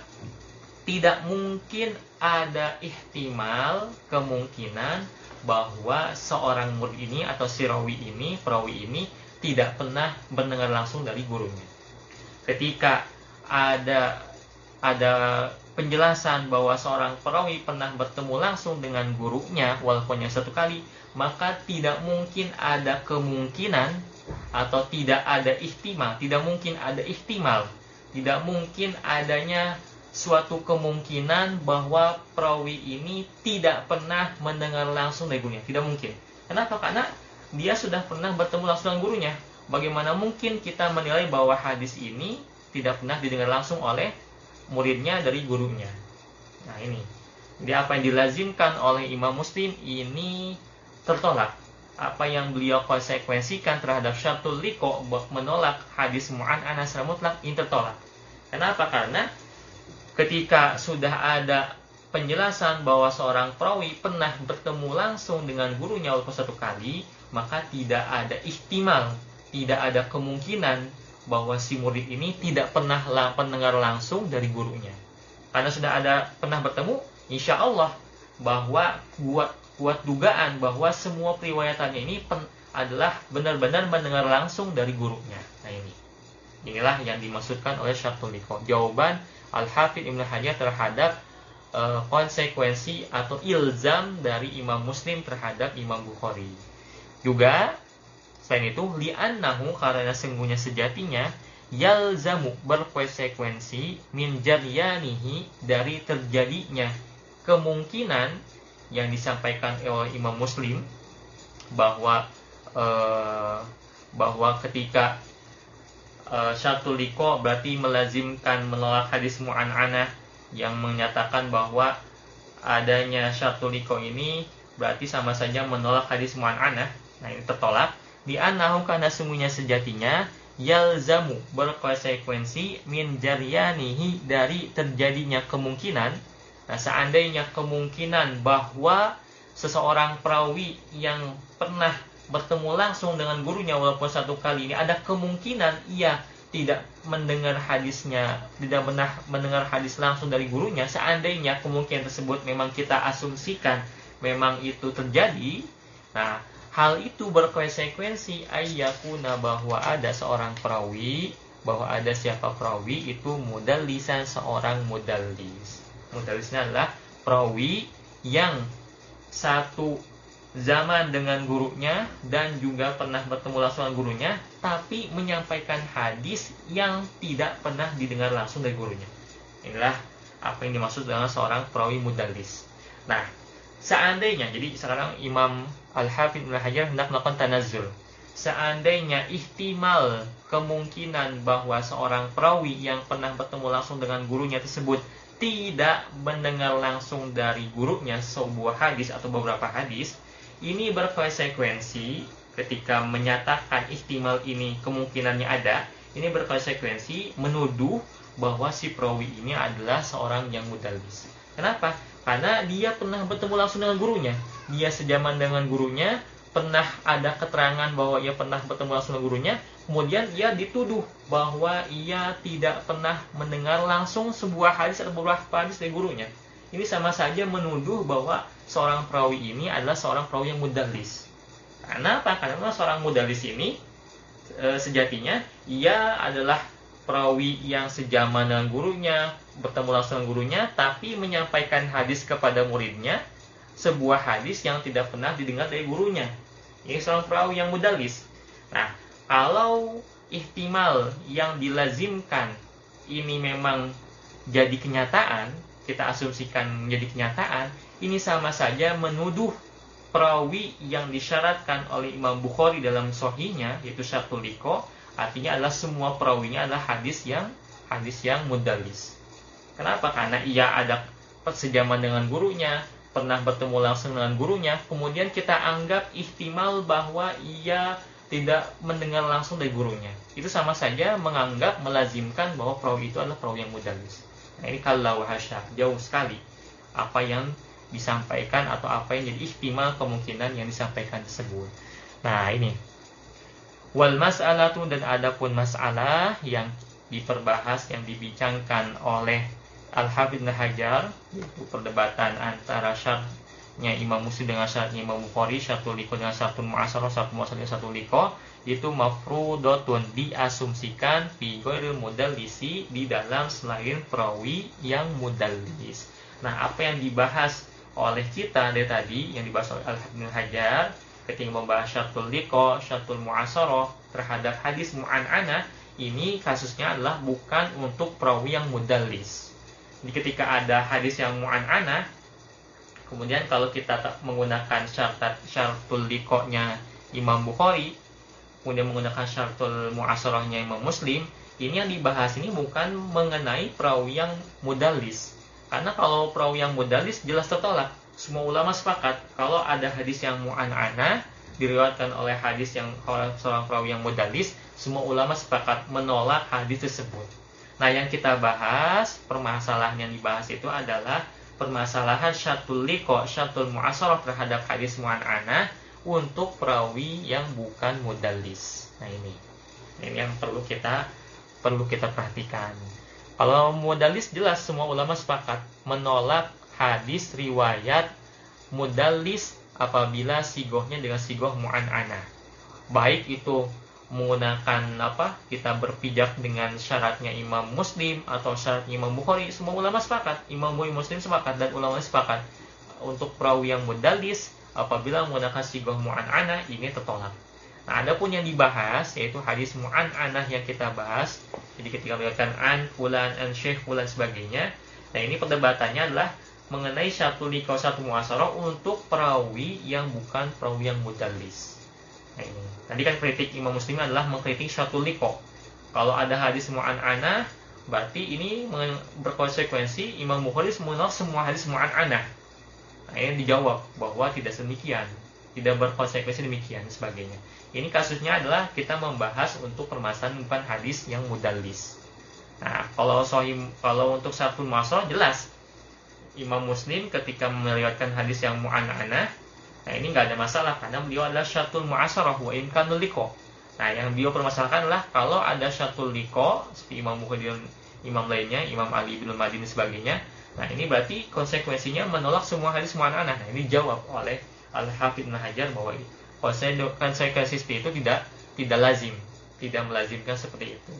Speaker 1: tidak mungkin ada ihtimal kemungkinan bahwa seorang murid ini atau si rawi ini, perawi ini tidak pernah mendengar langsung dari gurunya. Ketika ada ada penjelasan bahwa seorang perawi pernah bertemu langsung dengan gurunya walaupun yang satu kali, maka tidak mungkin ada kemungkinan atau tidak ada ihtimal, tidak mungkin ada ihtimal, tidak mungkin adanya suatu kemungkinan bahwa perawi ini tidak pernah mendengar langsung dari gurunya. Tidak mungkin. Kenapa? Karena dia sudah pernah bertemu langsung dengan gurunya. Bagaimana mungkin kita menilai bahwa hadis ini tidak pernah didengar langsung oleh muridnya dari gurunya? Nah ini. Jadi apa yang dilazimkan oleh Imam Muslim ini tertolak. Apa yang beliau konsekuensikan terhadap syartul liko menolak hadis mu'an anas mutlak ini tertolak. Kenapa? Karena ketika sudah ada penjelasan bahwa seorang perawi pernah bertemu langsung dengan gurunya walaupun satu kali, maka tidak ada ihtimal, tidak ada kemungkinan bahwa si murid ini tidak pernah mendengar langsung dari gurunya. Karena sudah ada pernah bertemu, insya Allah bahwa kuat kuat dugaan bahwa semua periwayatannya ini pen, adalah benar-benar mendengar langsung dari gurunya. Nah ini, inilah yang dimaksudkan oleh syartul Jawaban Al-Hafidh Ibnu Hajar terhadap uh, konsekuensi atau ilzam dari Imam Muslim terhadap Imam Bukhari. Juga selain itu li'annahu karena sungguhnya sejatinya yalzamu berkonsekuensi min jaryanihi dari terjadinya kemungkinan yang disampaikan oleh Imam Muslim bahwa uh, bahwa ketika uh, syartul liko berarti melazimkan menolak hadis mu'an'anah yang menyatakan bahwa adanya syartul liko ini berarti sama saja menolak hadis mu'an'anah. Nah ini tertolak. Di anahu karena semuanya sejatinya yalzamu berkonsekuensi min jaryanihi dari terjadinya kemungkinan. Nah seandainya kemungkinan bahwa seseorang perawi yang pernah bertemu langsung dengan gurunya walaupun satu kali ini ada kemungkinan ia tidak mendengar hadisnya tidak pernah mendengar hadis langsung dari gurunya seandainya kemungkinan tersebut memang kita asumsikan memang itu terjadi nah Hal itu berkonsekuensi ayyakuna bahwa ada seorang perawi, bahwa ada siapa perawi itu mudallisan seorang mudallis. Mudallis adalah perawi yang satu zaman dengan gurunya dan juga pernah bertemu langsung dengan gurunya tapi menyampaikan hadis yang tidak pernah didengar langsung dari gurunya. Inilah apa yang dimaksud dengan seorang perawi mudallis. Nah, seandainya jadi sekarang Imam Al-Hafidh Ibn Hajar hendak melakukan tanazul. Seandainya ihtimal kemungkinan bahwa seorang perawi yang pernah bertemu langsung dengan gurunya tersebut tidak mendengar langsung dari gurunya sebuah hadis atau beberapa hadis, ini berkonsekuensi ketika menyatakan ihtimal ini kemungkinannya ada, ini berkonsekuensi menuduh bahwa si perawi ini adalah seorang yang mudallis. Kenapa? Karena dia pernah bertemu langsung dengan gurunya. Dia sejaman dengan gurunya, pernah ada keterangan bahwa ia pernah bertemu langsung dengan gurunya, kemudian ia dituduh bahwa ia tidak pernah mendengar langsung sebuah hadis atau beberapa hadis dari gurunya. Ini sama saja menuduh bahwa seorang perawi ini adalah seorang perawi yang mudahlis. Karena apa? Karena seorang mudahlis ini e, sejatinya ia adalah perawi yang sejaman dengan gurunya, bertemu langsung gurunya, tapi menyampaikan hadis kepada muridnya, sebuah hadis yang tidak pernah didengar dari gurunya. Ini seorang perawi yang mudalis. Nah, kalau ihtimal yang dilazimkan ini memang jadi kenyataan, kita asumsikan menjadi kenyataan, ini sama saja menuduh perawi yang disyaratkan oleh Imam Bukhari dalam sohinya, yaitu satu liko, Artinya adalah semua perawinya adalah hadis yang hadis yang mudalis. Kenapa? Karena ia ada persejaman dengan gurunya, pernah bertemu langsung dengan gurunya, kemudian kita anggap ihtimal bahwa ia tidak mendengar langsung dari gurunya. Itu sama saja menganggap melazimkan bahwa perawi itu adalah perawi yang mudalis. Nah ini kalau hasya, jauh sekali apa yang disampaikan atau apa yang jadi ihtimal kemungkinan yang disampaikan tersebut. Nah ini Wal mas'alatu dan adapun masalah yang diperbahas yang dibincangkan oleh Al-Habib Hajar yaitu perdebatan antara syaratnya Imam Muslim dengan syaratnya Imam Bukhari syaratul liko dengan syaratul mu'asarah syaratul mu'asarah dengan syaratul liko itu mafrudotun diasumsikan fi ghairil mudallisi di dalam selain perawi yang mudallis. Nah, apa yang dibahas oleh kita dari tadi yang dibahas oleh Al-Habib Hajar ketika membahas syatul liko, syatul mu'asaroh terhadap hadis mu'an'ana ini kasusnya adalah bukan untuk perawi yang mudallis. Jadi ketika ada hadis yang mu'an'ana kemudian kalau kita menggunakan syarat syatul liko-nya Imam Bukhari kemudian menggunakan syatul mu'asarohnya Imam Muslim ini yang dibahas ini bukan mengenai perawi yang mudallis karena kalau perawi yang mudallis jelas tertolak semua ulama sepakat kalau ada hadis yang mu'an'ana diriwayatkan oleh hadis yang oleh seorang perawi yang mudalis, semua ulama sepakat menolak hadis tersebut. Nah, yang kita bahas, permasalahan yang dibahas itu adalah permasalahan syatul liko, syatul mu'asarah terhadap hadis mu'an'ana untuk perawi yang bukan mudalis. Nah, ini. Ini yang perlu kita perlu kita perhatikan. Kalau mudalis jelas semua ulama sepakat menolak hadis riwayat mudallis apabila sigohnya dengan sigoh mu'an'ana baik itu menggunakan apa kita berpijak dengan syaratnya Imam Muslim atau syaratnya Imam Bukhari semua ulama sepakat Imam Muslim sepakat dan ulama sepakat untuk perawi yang mudallis apabila menggunakan sigoh mu'an'ana ini tertolak Nah, ada pun yang dibahas yaitu hadis mu'an'anah yang kita bahas. Jadi ketika mengatakan an fulan an syekh fulan sebagainya. Nah, ini perdebatannya adalah mengenai satu liko satu muasarah untuk perawi yang bukan perawi yang mudallis. Tadi kan kritik Imam Muslim adalah mengkritik satu liko. Kalau ada hadis mu'an'ana, berarti ini berkonsekuensi Imam Bukhari menolak semua hadis mu'an'ana. Nah, ini dijawab bahwa tidak demikian. tidak berkonsekuensi demikian sebagainya. Ini kasusnya adalah kita membahas untuk permasalahan bukan hadis yang mudallis. Nah, kalau sohim, kalau untuk satu masal jelas Imam Muslim ketika meriwayatkan hadis yang mu'ana'ana Nah ini nggak ada masalah karena beliau adalah syatul mu'asarah wa imkanul liko. Nah yang beliau permasalahkan adalah kalau ada syatul liko seperti Imam Bukhari imam lainnya, Imam Ali bin Madini dan sebagainya. Nah ini berarti konsekuensinya menolak semua hadis mu'ana'ana. Nah ini dijawab oleh Al-Hafidh Hajar bahwa konsekuensi seperti itu tidak tidak lazim, tidak melazimkan seperti itu.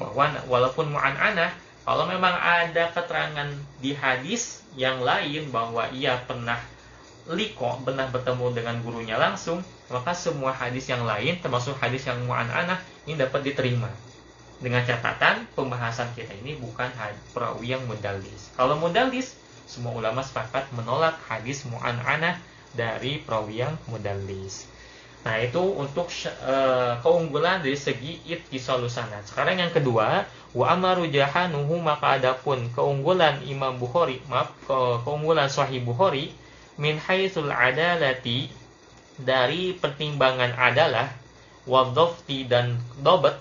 Speaker 1: Bahwa walaupun mu'an'anah kalau memang ada keterangan di hadis yang lain bahwa ia pernah liko pernah bertemu dengan gurunya langsung, maka semua hadis yang lain termasuk hadis yang mu'an'anah ini dapat diterima. Dengan catatan pembahasan kita ini bukan perawi yang mudalis. Kalau mudalis, semua ulama sepakat menolak hadis mu'an'anah dari perawi yang mudalis. Nah itu untuk uh, keunggulan dari segi ittisal sanad. Sekarang yang kedua, wa amaru jahanuhu maka adapun keunggulan Imam Bukhari, maaf ke, keunggulan Sahih Bukhari min haitsul adalati dari pertimbangan adalah wadhofti dan dobat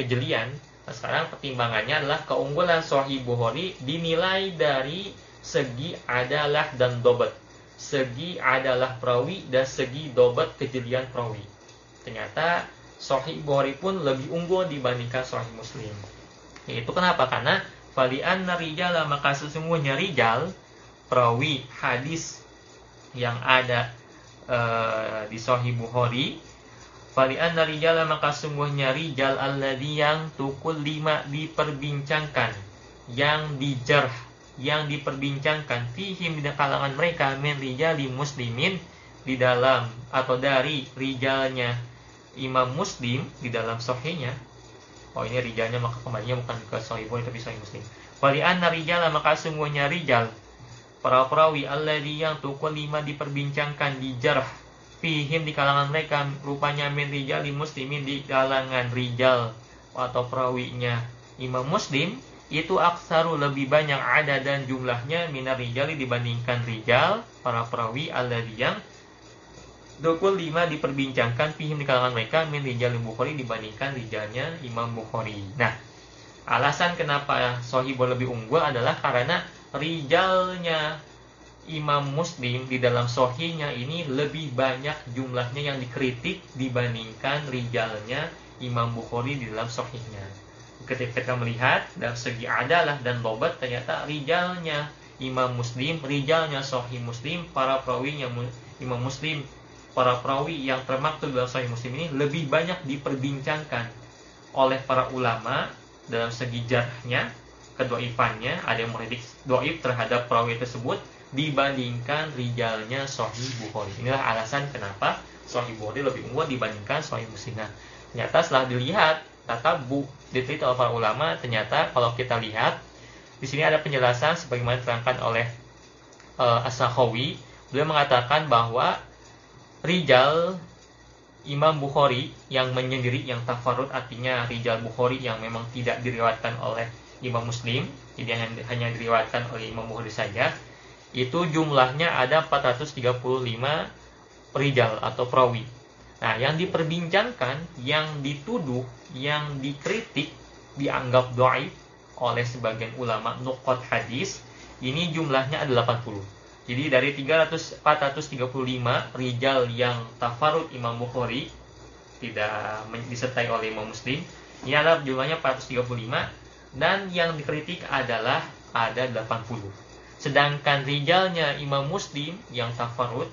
Speaker 1: kejelian. Nah, sekarang pertimbangannya adalah keunggulan Sahih Bukhari dinilai dari segi adalah dan dobat segi adalah perawi dan segi dobat kejelian perawi. Ternyata Sahih Bukhari pun lebih unggul dibandingkan Sahih Muslim. Itu kenapa? Karena falian rijal maka sesungguhnya rijal perawi hadis yang ada uh, di Sahih Bukhari. Falian dari rijal maka sungguhnya rijal alladhi yang tukul lima diperbincangkan yang dijarh yang diperbincangkan. Fihim di kalangan mereka min rijali muslimin di dalam atau dari rijalnya Imam Muslim di dalam sahihnya. Oh ini rijalnya maka kembalinya bukan ke Bukhari tapi sahih Muslim. Falian rijal maka sungguhnya rijal para perawi alladhi yang tukul lima diperbincangkan di jarh fihim di kalangan mereka rupanya min rijal di muslimin di kalangan rijal atau perawinya Imam Muslim itu aksaru lebih banyak ada dan jumlahnya minar rijali dibandingkan rijal para perawi alladhi yang tukul lima diperbincangkan fihim di kalangan mereka min rijal Bukhari dibandingkan rijalnya Imam Bukhari. Nah, alasan kenapa Sahih lebih unggul adalah karena rijalnya Imam Muslim di dalam sohinya ini lebih banyak jumlahnya yang dikritik dibandingkan rijalnya Imam Bukhari di dalam sohinya. Ketika kita melihat dari segi adalah dan lobat ternyata rijalnya Imam Muslim, rijalnya Sohi Muslim, para perawinya Imam Muslim, para perawi yang termaktub dalam Sohi Muslim ini lebih banyak diperbincangkan oleh para ulama dalam segi jarahnya kedoifannya ada yang meridik doif terhadap perawi tersebut dibandingkan rijalnya Sahih Bukhari. Inilah alasan kenapa Sahih Bukhari lebih unggul dibandingkan Sahih Muslim. Nah, ternyata setelah dilihat tata bu diteliti oleh para ulama, ternyata kalau kita lihat di sini ada penjelasan sebagaimana diterangkan oleh uh. Beliau mengatakan bahwa rijal Imam Bukhari yang menyendiri yang tafarud artinya rijal Bukhari yang memang tidak diriwayatkan oleh Imam Muslim, jadi hanya, diriwayatkan oleh Imam Bukhari saja, itu jumlahnya ada 435 rijal atau perawi. Nah, yang diperbincangkan, yang dituduh, yang dikritik, dianggap doaib oleh sebagian ulama nukot hadis, ini jumlahnya ada 80. Jadi dari 300, 435 rijal yang tafarud Imam Bukhari tidak disertai oleh Imam Muslim, ini adalah jumlahnya 435 dan yang dikritik adalah ada 80. Sedangkan rijalnya Imam Muslim yang tafarud,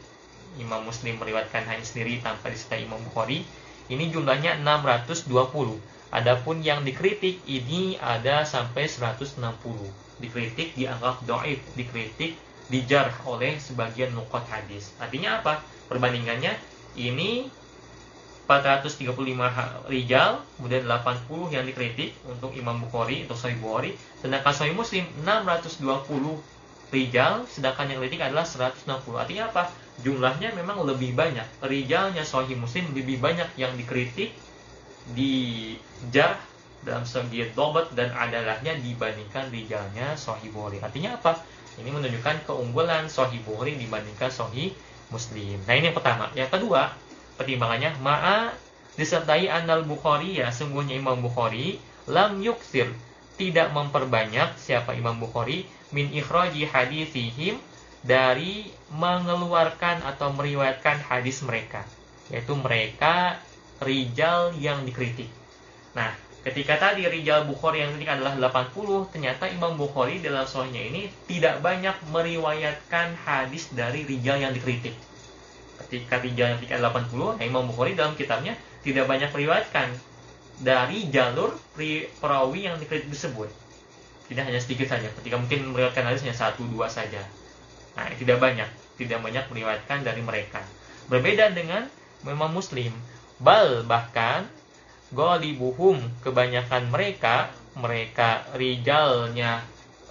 Speaker 1: Imam Muslim meriwayatkan hanya sendiri tanpa disertai Imam Bukhari, ini jumlahnya 620. Adapun yang dikritik ini ada sampai 160. Dikritik dianggap doib, dikritik dijar oleh sebagian nukot hadis. Artinya apa? Perbandingannya ini 435 rijal, kemudian 80 yang dikritik untuk Imam Bukhari, untuk Sahih Bukhari, sedangkan Sahih Muslim 620 rijal, sedangkan yang kritik adalah 160. Artinya apa? Jumlahnya memang lebih banyak. Rijalnya Sahih Muslim lebih banyak yang dikritik, dijar dalam segi dobat dan adalahnya dibandingkan rijalnya Sahih Bukhari. Artinya apa? Ini menunjukkan keunggulan Sahih Bukhari dibandingkan Sahih Muslim. Nah ini yang pertama. Yang kedua, pertimbangannya ma'a disertai Anal Bukhari ya sungguhnya Imam Bukhari lam yuksir tidak memperbanyak siapa Imam Bukhari min ikhraji hadisihim dari mengeluarkan atau meriwayatkan hadis mereka yaitu mereka rijal yang dikritik. Nah, ketika tadi rijal Bukhari yang kritik adalah 80, ternyata Imam Bukhari dalam soalnya ini tidak banyak meriwayatkan hadis dari rijal yang dikritik. Ketika yang dikritik 80, nah Imam Bukhari dalam kitabnya tidak banyak meriwayatkan dari jalur perawi yang dikritik tersebut. Tidak hanya sedikit saja, ketika mungkin meriwayatkan hadis hanya satu dua saja. Nah, tidak banyak, tidak banyak meriwayatkan dari mereka. Berbeda dengan memang muslim. Bal bahkan golibuhum kebanyakan mereka mereka rijalnya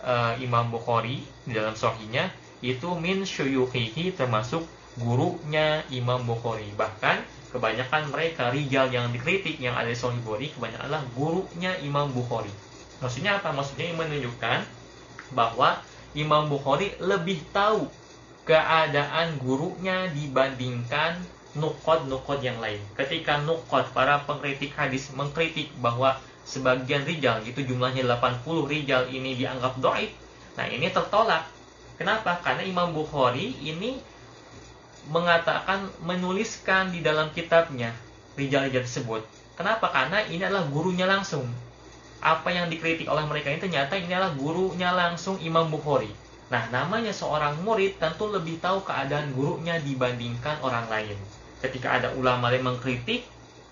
Speaker 1: uh, Imam Bukhari di dalam sahihnya itu min syuyukhihi termasuk gurunya Imam Bukhari. Bahkan kebanyakan mereka rijal yang dikritik yang ada di Sahih Bukhari kebanyakan adalah gurunya Imam Bukhari. Maksudnya apa? Maksudnya ini menunjukkan bahwa Imam Bukhari lebih tahu keadaan gurunya dibandingkan nukod-nukod yang lain. Ketika nukod para pengkritik hadis mengkritik bahwa sebagian rijal itu jumlahnya 80 rijal ini dianggap doib, nah ini tertolak. Kenapa? Karena Imam Bukhari ini mengatakan menuliskan di dalam kitabnya rijal-rijal tersebut. Kenapa? Karena ini adalah gurunya langsung. Apa yang dikritik oleh mereka ini ternyata ini adalah gurunya langsung Imam Bukhari. Nah, namanya seorang murid tentu lebih tahu keadaan gurunya dibandingkan orang lain ketika ada ulama yang mengkritik,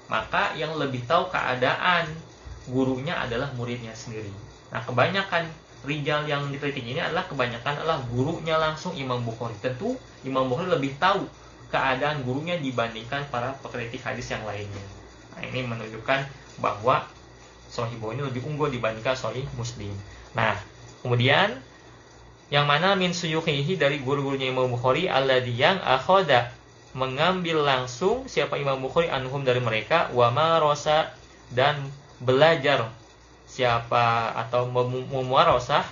Speaker 1: maka yang lebih tahu keadaan gurunya adalah muridnya sendiri. Nah, kebanyakan rijal yang dikritik ini adalah kebanyakan adalah gurunya langsung Imam Bukhari. Tentu Imam Bukhari lebih tahu keadaan gurunya dibandingkan para pekritik hadis yang lainnya. Nah, ini menunjukkan bahwa Sahih Bukhari ini lebih unggul dibandingkan Sahih Muslim. Nah, kemudian yang mana min suyuhihi dari guru-gurunya Imam Bukhari alladhi yang akhoda mengambil langsung siapa Imam Bukhari anhum dari mereka wama rosa dan belajar siapa atau memuarosah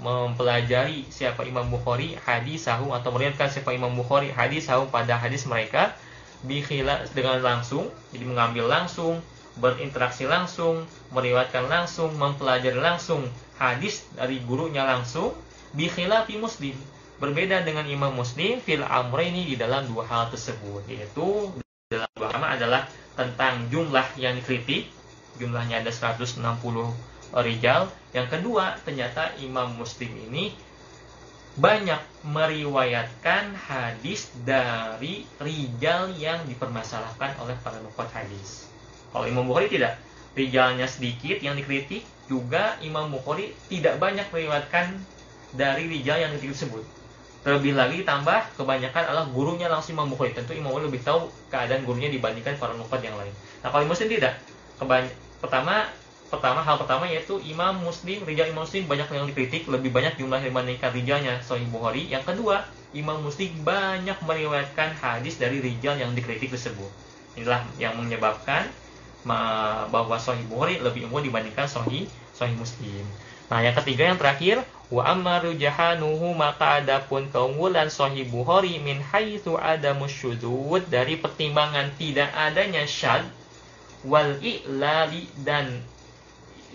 Speaker 1: mempelajari siapa Imam Bukhari hadis sahum atau meriwayatkan siapa Imam Bukhari hadis sahum pada hadis mereka bikhila dengan langsung jadi mengambil langsung berinteraksi langsung meriwayatkan langsung mempelajari langsung hadis dari gurunya langsung bikhila fi muslim. Berbeda dengan Imam Muslim fil ini di dalam dua hal tersebut yaitu dalam hal adalah tentang jumlah yang dikritik, jumlahnya ada 160 rijal. Yang kedua, ternyata Imam Muslim ini banyak meriwayatkan hadis dari rijal yang dipermasalahkan oleh para nukot hadis. Kalau Imam Bukhari tidak, rijalnya sedikit yang dikritik, juga Imam Bukhari tidak banyak meriwayatkan dari rijal yang dikritik tersebut. Terlebih lagi tambah kebanyakan adalah gurunya langsung Imam Bukhari. Tentu Imam Bukhari lebih tahu keadaan gurunya dibandingkan para nukat yang lain. Nah kalau Muslim tidak. Kebany pertama pertama hal pertama yaitu Imam Muslim, rijal Imam Muslim banyak yang dikritik, lebih banyak jumlah dibandingkan rijalnya Sahih Bukhari. Yang kedua, Imam Muslim banyak meriwayatkan hadis dari rijal yang dikritik tersebut. Inilah yang menyebabkan bahwa Sahih Bukhari lebih umum dibandingkan Sahih Sahih Muslim. Nah, yang ketiga yang terakhir, wa ammaru jahanuhu maka adapun keunggulan Sahih Bukhari min haitsu ada musyudud dari pertimbangan tidak adanya syad wal ilali dan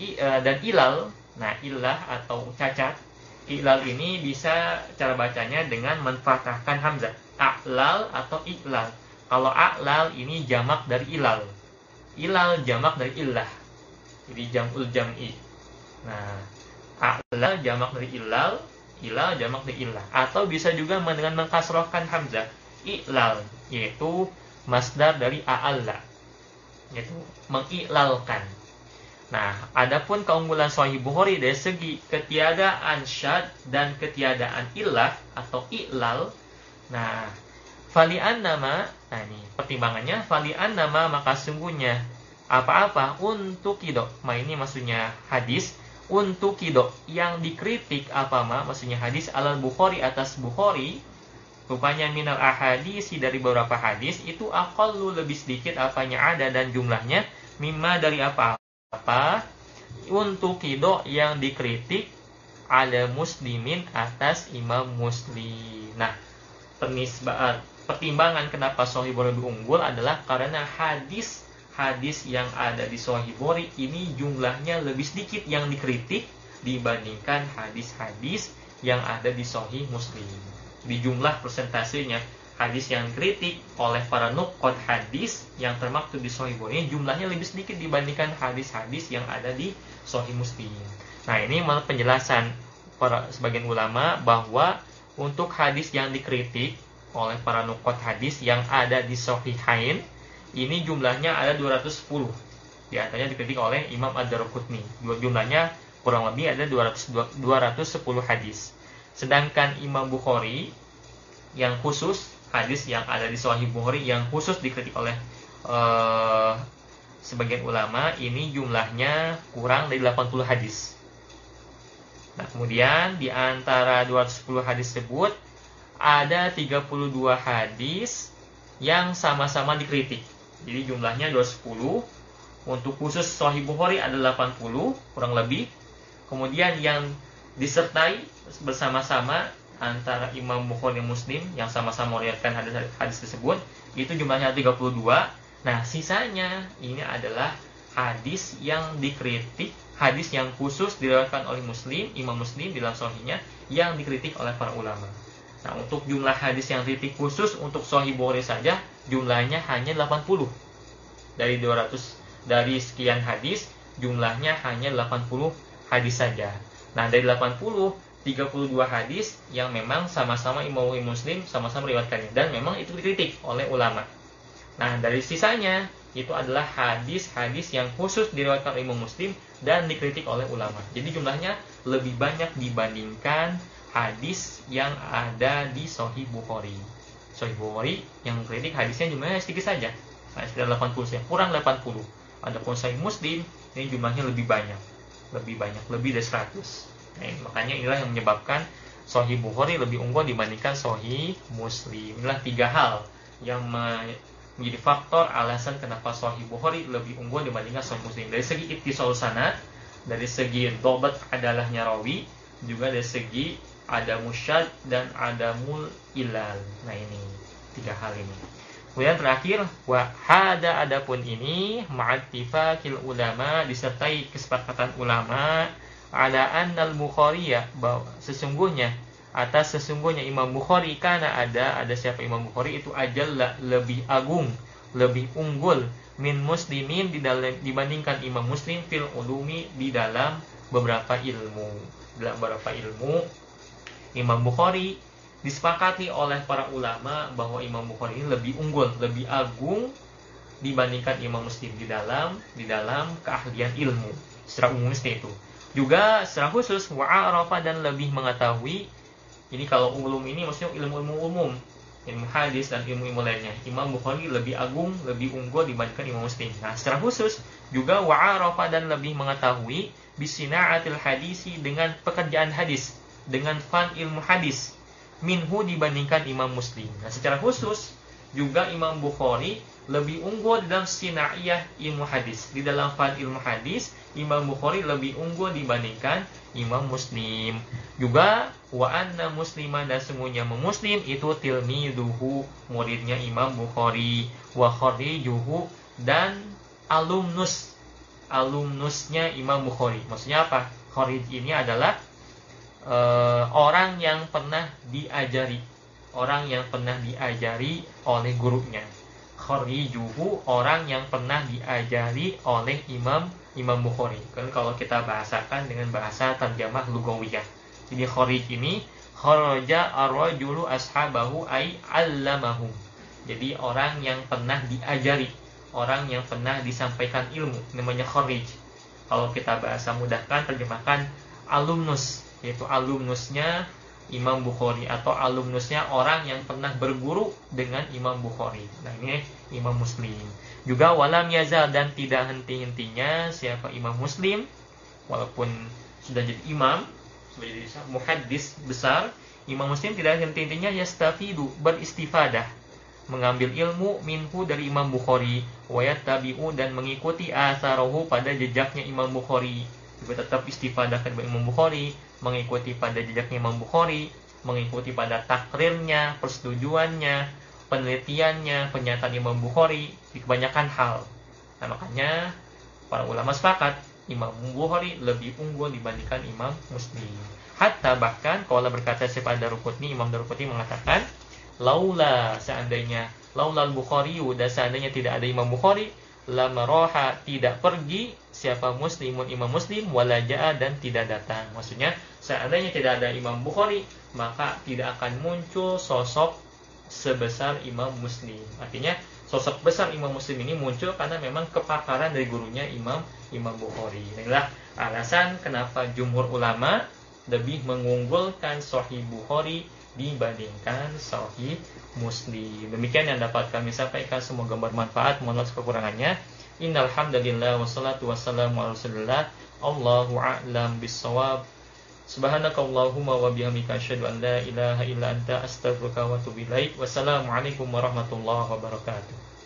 Speaker 1: i, uh, dan ilal. Nah, ilah atau cacat. Ilal ini bisa cara bacanya dengan menfathahkan hamzah. A'lal atau ilal. Kalau a'lal ini jamak dari ilal. Ilal jamak dari illah. Jadi jamul jam'i. Nah, A'la jamak dari ilal, ilal jamak dari illah. Atau bisa juga dengan mengkasrohkan hamzah. Ilal, yaitu masdar dari a'alla. Yaitu mengiklalkan. Nah, adapun keunggulan Sahih Bukhari dari segi ketiadaan syad dan ketiadaan ilah atau ilal. Nah, falian nama, nah ini pertimbangannya falian nama maka sungguhnya apa-apa untuk kidok. Nah ini maksudnya hadis untuk kido yang dikritik apa mah maksudnya hadis alal bukhari atas bukhari rupanya minal ahadisi dari beberapa hadis itu lu lebih sedikit apanya ada dan jumlahnya mimma dari apa apa untuk kido yang dikritik ada muslimin atas imam muslim nah penisbaan pertimbangan kenapa Sahih Bukhari lebih unggul adalah karena hadis hadis yang ada di Sahih Bukhari ini jumlahnya lebih sedikit yang dikritik dibandingkan hadis-hadis yang ada di Sahih Muslim. Di jumlah persentasenya. Hadis yang kritik oleh para nukot hadis yang termaktub di Sahih Bukhari jumlahnya lebih sedikit dibandingkan hadis-hadis yang ada di Sahih Muslim. Nah ini malah penjelasan para sebagian ulama bahwa untuk hadis yang dikritik oleh para nukot hadis yang ada di Sahihain ini jumlahnya ada 210 di antaranya dikritik oleh Imam Ad-Darqutni. Jumlahnya kurang lebih ada 200, 210 hadis sedangkan Imam Bukhari yang khusus hadis yang ada di Sahih Bukhari yang khusus dikritik oleh uh, sebagian ulama ini jumlahnya kurang dari 80 hadis Nah, kemudian di antara 210 hadis tersebut ada 32 hadis yang sama-sama dikritik. Jadi jumlahnya 210. Untuk khusus Sahih Bukhari ada 80 kurang lebih. Kemudian yang disertai bersama-sama antara Imam Bukhari Muslim yang sama-sama meriwayatkan hadis, hadis tersebut itu jumlahnya 32. Nah, sisanya ini adalah hadis yang dikritik hadis yang khusus diriwayatkan oleh Muslim, Imam Muslim di dalam sahihnya yang dikritik oleh para ulama. Nah, untuk jumlah hadis yang kritik khusus untuk Sahih Bukhari saja jumlahnya hanya 80. Dari 200 dari sekian hadis jumlahnya hanya 80 hadis saja. Nah, dari 80 32 hadis yang memang sama-sama Imam Muslim sama-sama meriwayatkannya dan memang itu dikritik oleh ulama. Nah, dari sisanya itu adalah hadis-hadis yang khusus diriwayatkan Imam Muslim dan dikritik oleh ulama. Jadi jumlahnya lebih banyak dibandingkan hadis yang ada di Sahih Bukhari. Sahih Bukhari yang kritik hadisnya jumlahnya sedikit saja. Nah, sekitar 80 ya, kurang 80. Adapun Sahih Muslim ini jumlahnya lebih banyak. Lebih banyak, lebih dari 100. Nah, makanya inilah yang menyebabkan Sahih Bukhari lebih unggul dibandingkan Sahih Muslim. Inilah tiga hal yang menjadi faktor alasan kenapa Sahih Bukhari lebih unggul dibandingkan Sahih Muslim. Dari segi ittisal sanad, dari segi dobat adalahnya rawi, juga dari segi ada musyad dan ada mul ilal. Nah ini tiga hal ini. Kemudian terakhir, wa hada adapun ini ma'attifakil ulama disertai kesepakatan ulama ada annal ya bahwa sesungguhnya atas sesungguhnya Imam Bukhari karena ada ada siapa Imam Bukhari itu ajalla lebih agung lebih unggul min muslimin di dalam dibandingkan Imam Muslim fil ulumi di dalam beberapa ilmu. Dalam beberapa ilmu Imam Bukhari disepakati oleh para ulama bahwa Imam Bukhari ini lebih unggul lebih agung dibandingkan Imam Muslim di dalam di dalam keahlian ilmu. Secara umum itu juga secara khusus wa'arafa dan lebih mengetahui ini kalau ulum ini maksudnya ilmu-ilmu umum, ilmu hadis dan ilmu-ilmu lainnya. Imam Bukhari lebih agung, lebih unggul dibandingkan Imam Muslim. Nah, secara khusus juga wa'arafa dan lebih mengetahui bisina'atil hadisi dengan pekerjaan hadis, dengan fan ilmu hadis minhu dibandingkan Imam Muslim. Nah, secara khusus juga Imam Bukhari lebih unggul dalam sinaiyah ilmu hadis. Di dalam fan ilmu hadis, Imam Bukhari lebih unggul dibandingkan Imam Muslim. Juga wa anna musliman dan semuanya muslim itu tilmiduhu muridnya Imam Bukhari wa kharijuhu dan alumnus alumnusnya Imam Bukhari. Maksudnya apa? Kharij ini adalah e, orang yang pernah diajari, orang yang pernah diajari oleh gurunya kharijuhu orang yang pernah diajari oleh Imam Imam Bukhari. Kan kalau kita bahasakan dengan bahasa terjemah lugawiyah. Jadi kharij ini kharaja ar-rajulu ashabahu ay allamahum. Jadi orang yang pernah diajari, orang yang pernah disampaikan ilmu namanya kharij. Kalau kita bahasa mudahkan terjemahkan alumnus, yaitu alumnusnya Imam Bukhari atau alumnusnya orang yang pernah berguru dengan Imam Bukhari. Nah ini Imam Muslim. Juga walam yazal dan tidak henti-hentinya siapa Imam Muslim walaupun sudah jadi imam, sudah jadi muhaddis besar, Imam Muslim tidak henti-hentinya yastafidu beristifadah mengambil ilmu minhu dari Imam Bukhari wayat tabi'u dan mengikuti asarohu pada jejaknya Imam Bukhari juga tetap istifadah dari Imam Bukhari mengikuti pada jejaknya Imam Bukhari, mengikuti pada takrirnya, persetujuannya, penelitiannya, pernyataan Imam Bukhari di kebanyakan hal. Nah, makanya para ulama sepakat Imam Bukhari lebih unggul dibandingkan Imam Muslim. Hatta bahkan kalau berkata siapa Darukutni, Imam Darukutni mengatakan, laula seandainya laula al-Bukhari dan seandainya tidak ada Imam Bukhari, lama roha tidak pergi siapa muslimun imam muslim walaja'a dan tidak datang. Maksudnya seandainya tidak ada Imam Bukhari, maka tidak akan muncul sosok sebesar Imam Muslim. Artinya sosok besar Imam Muslim ini muncul karena memang kepakaran dari gurunya Imam Imam Bukhari. Inilah alasan kenapa jumhur ulama lebih mengunggulkan Sahih Bukhari dibandingkan Sahih Muslim. Demikian yang dapat kami sampaikan. Semoga bermanfaat. Mohon kekurangannya. Innal hamdalillah wassalatu wassalamu ala rasulillah. Allahu a'lam bissawab. Subhanakallahumma wa bihamdika asyhadu an la ilaha illa anta astaghfiruka wa atubu ilaik. Wassalamualaikum warahmatullahi wabarakatuh.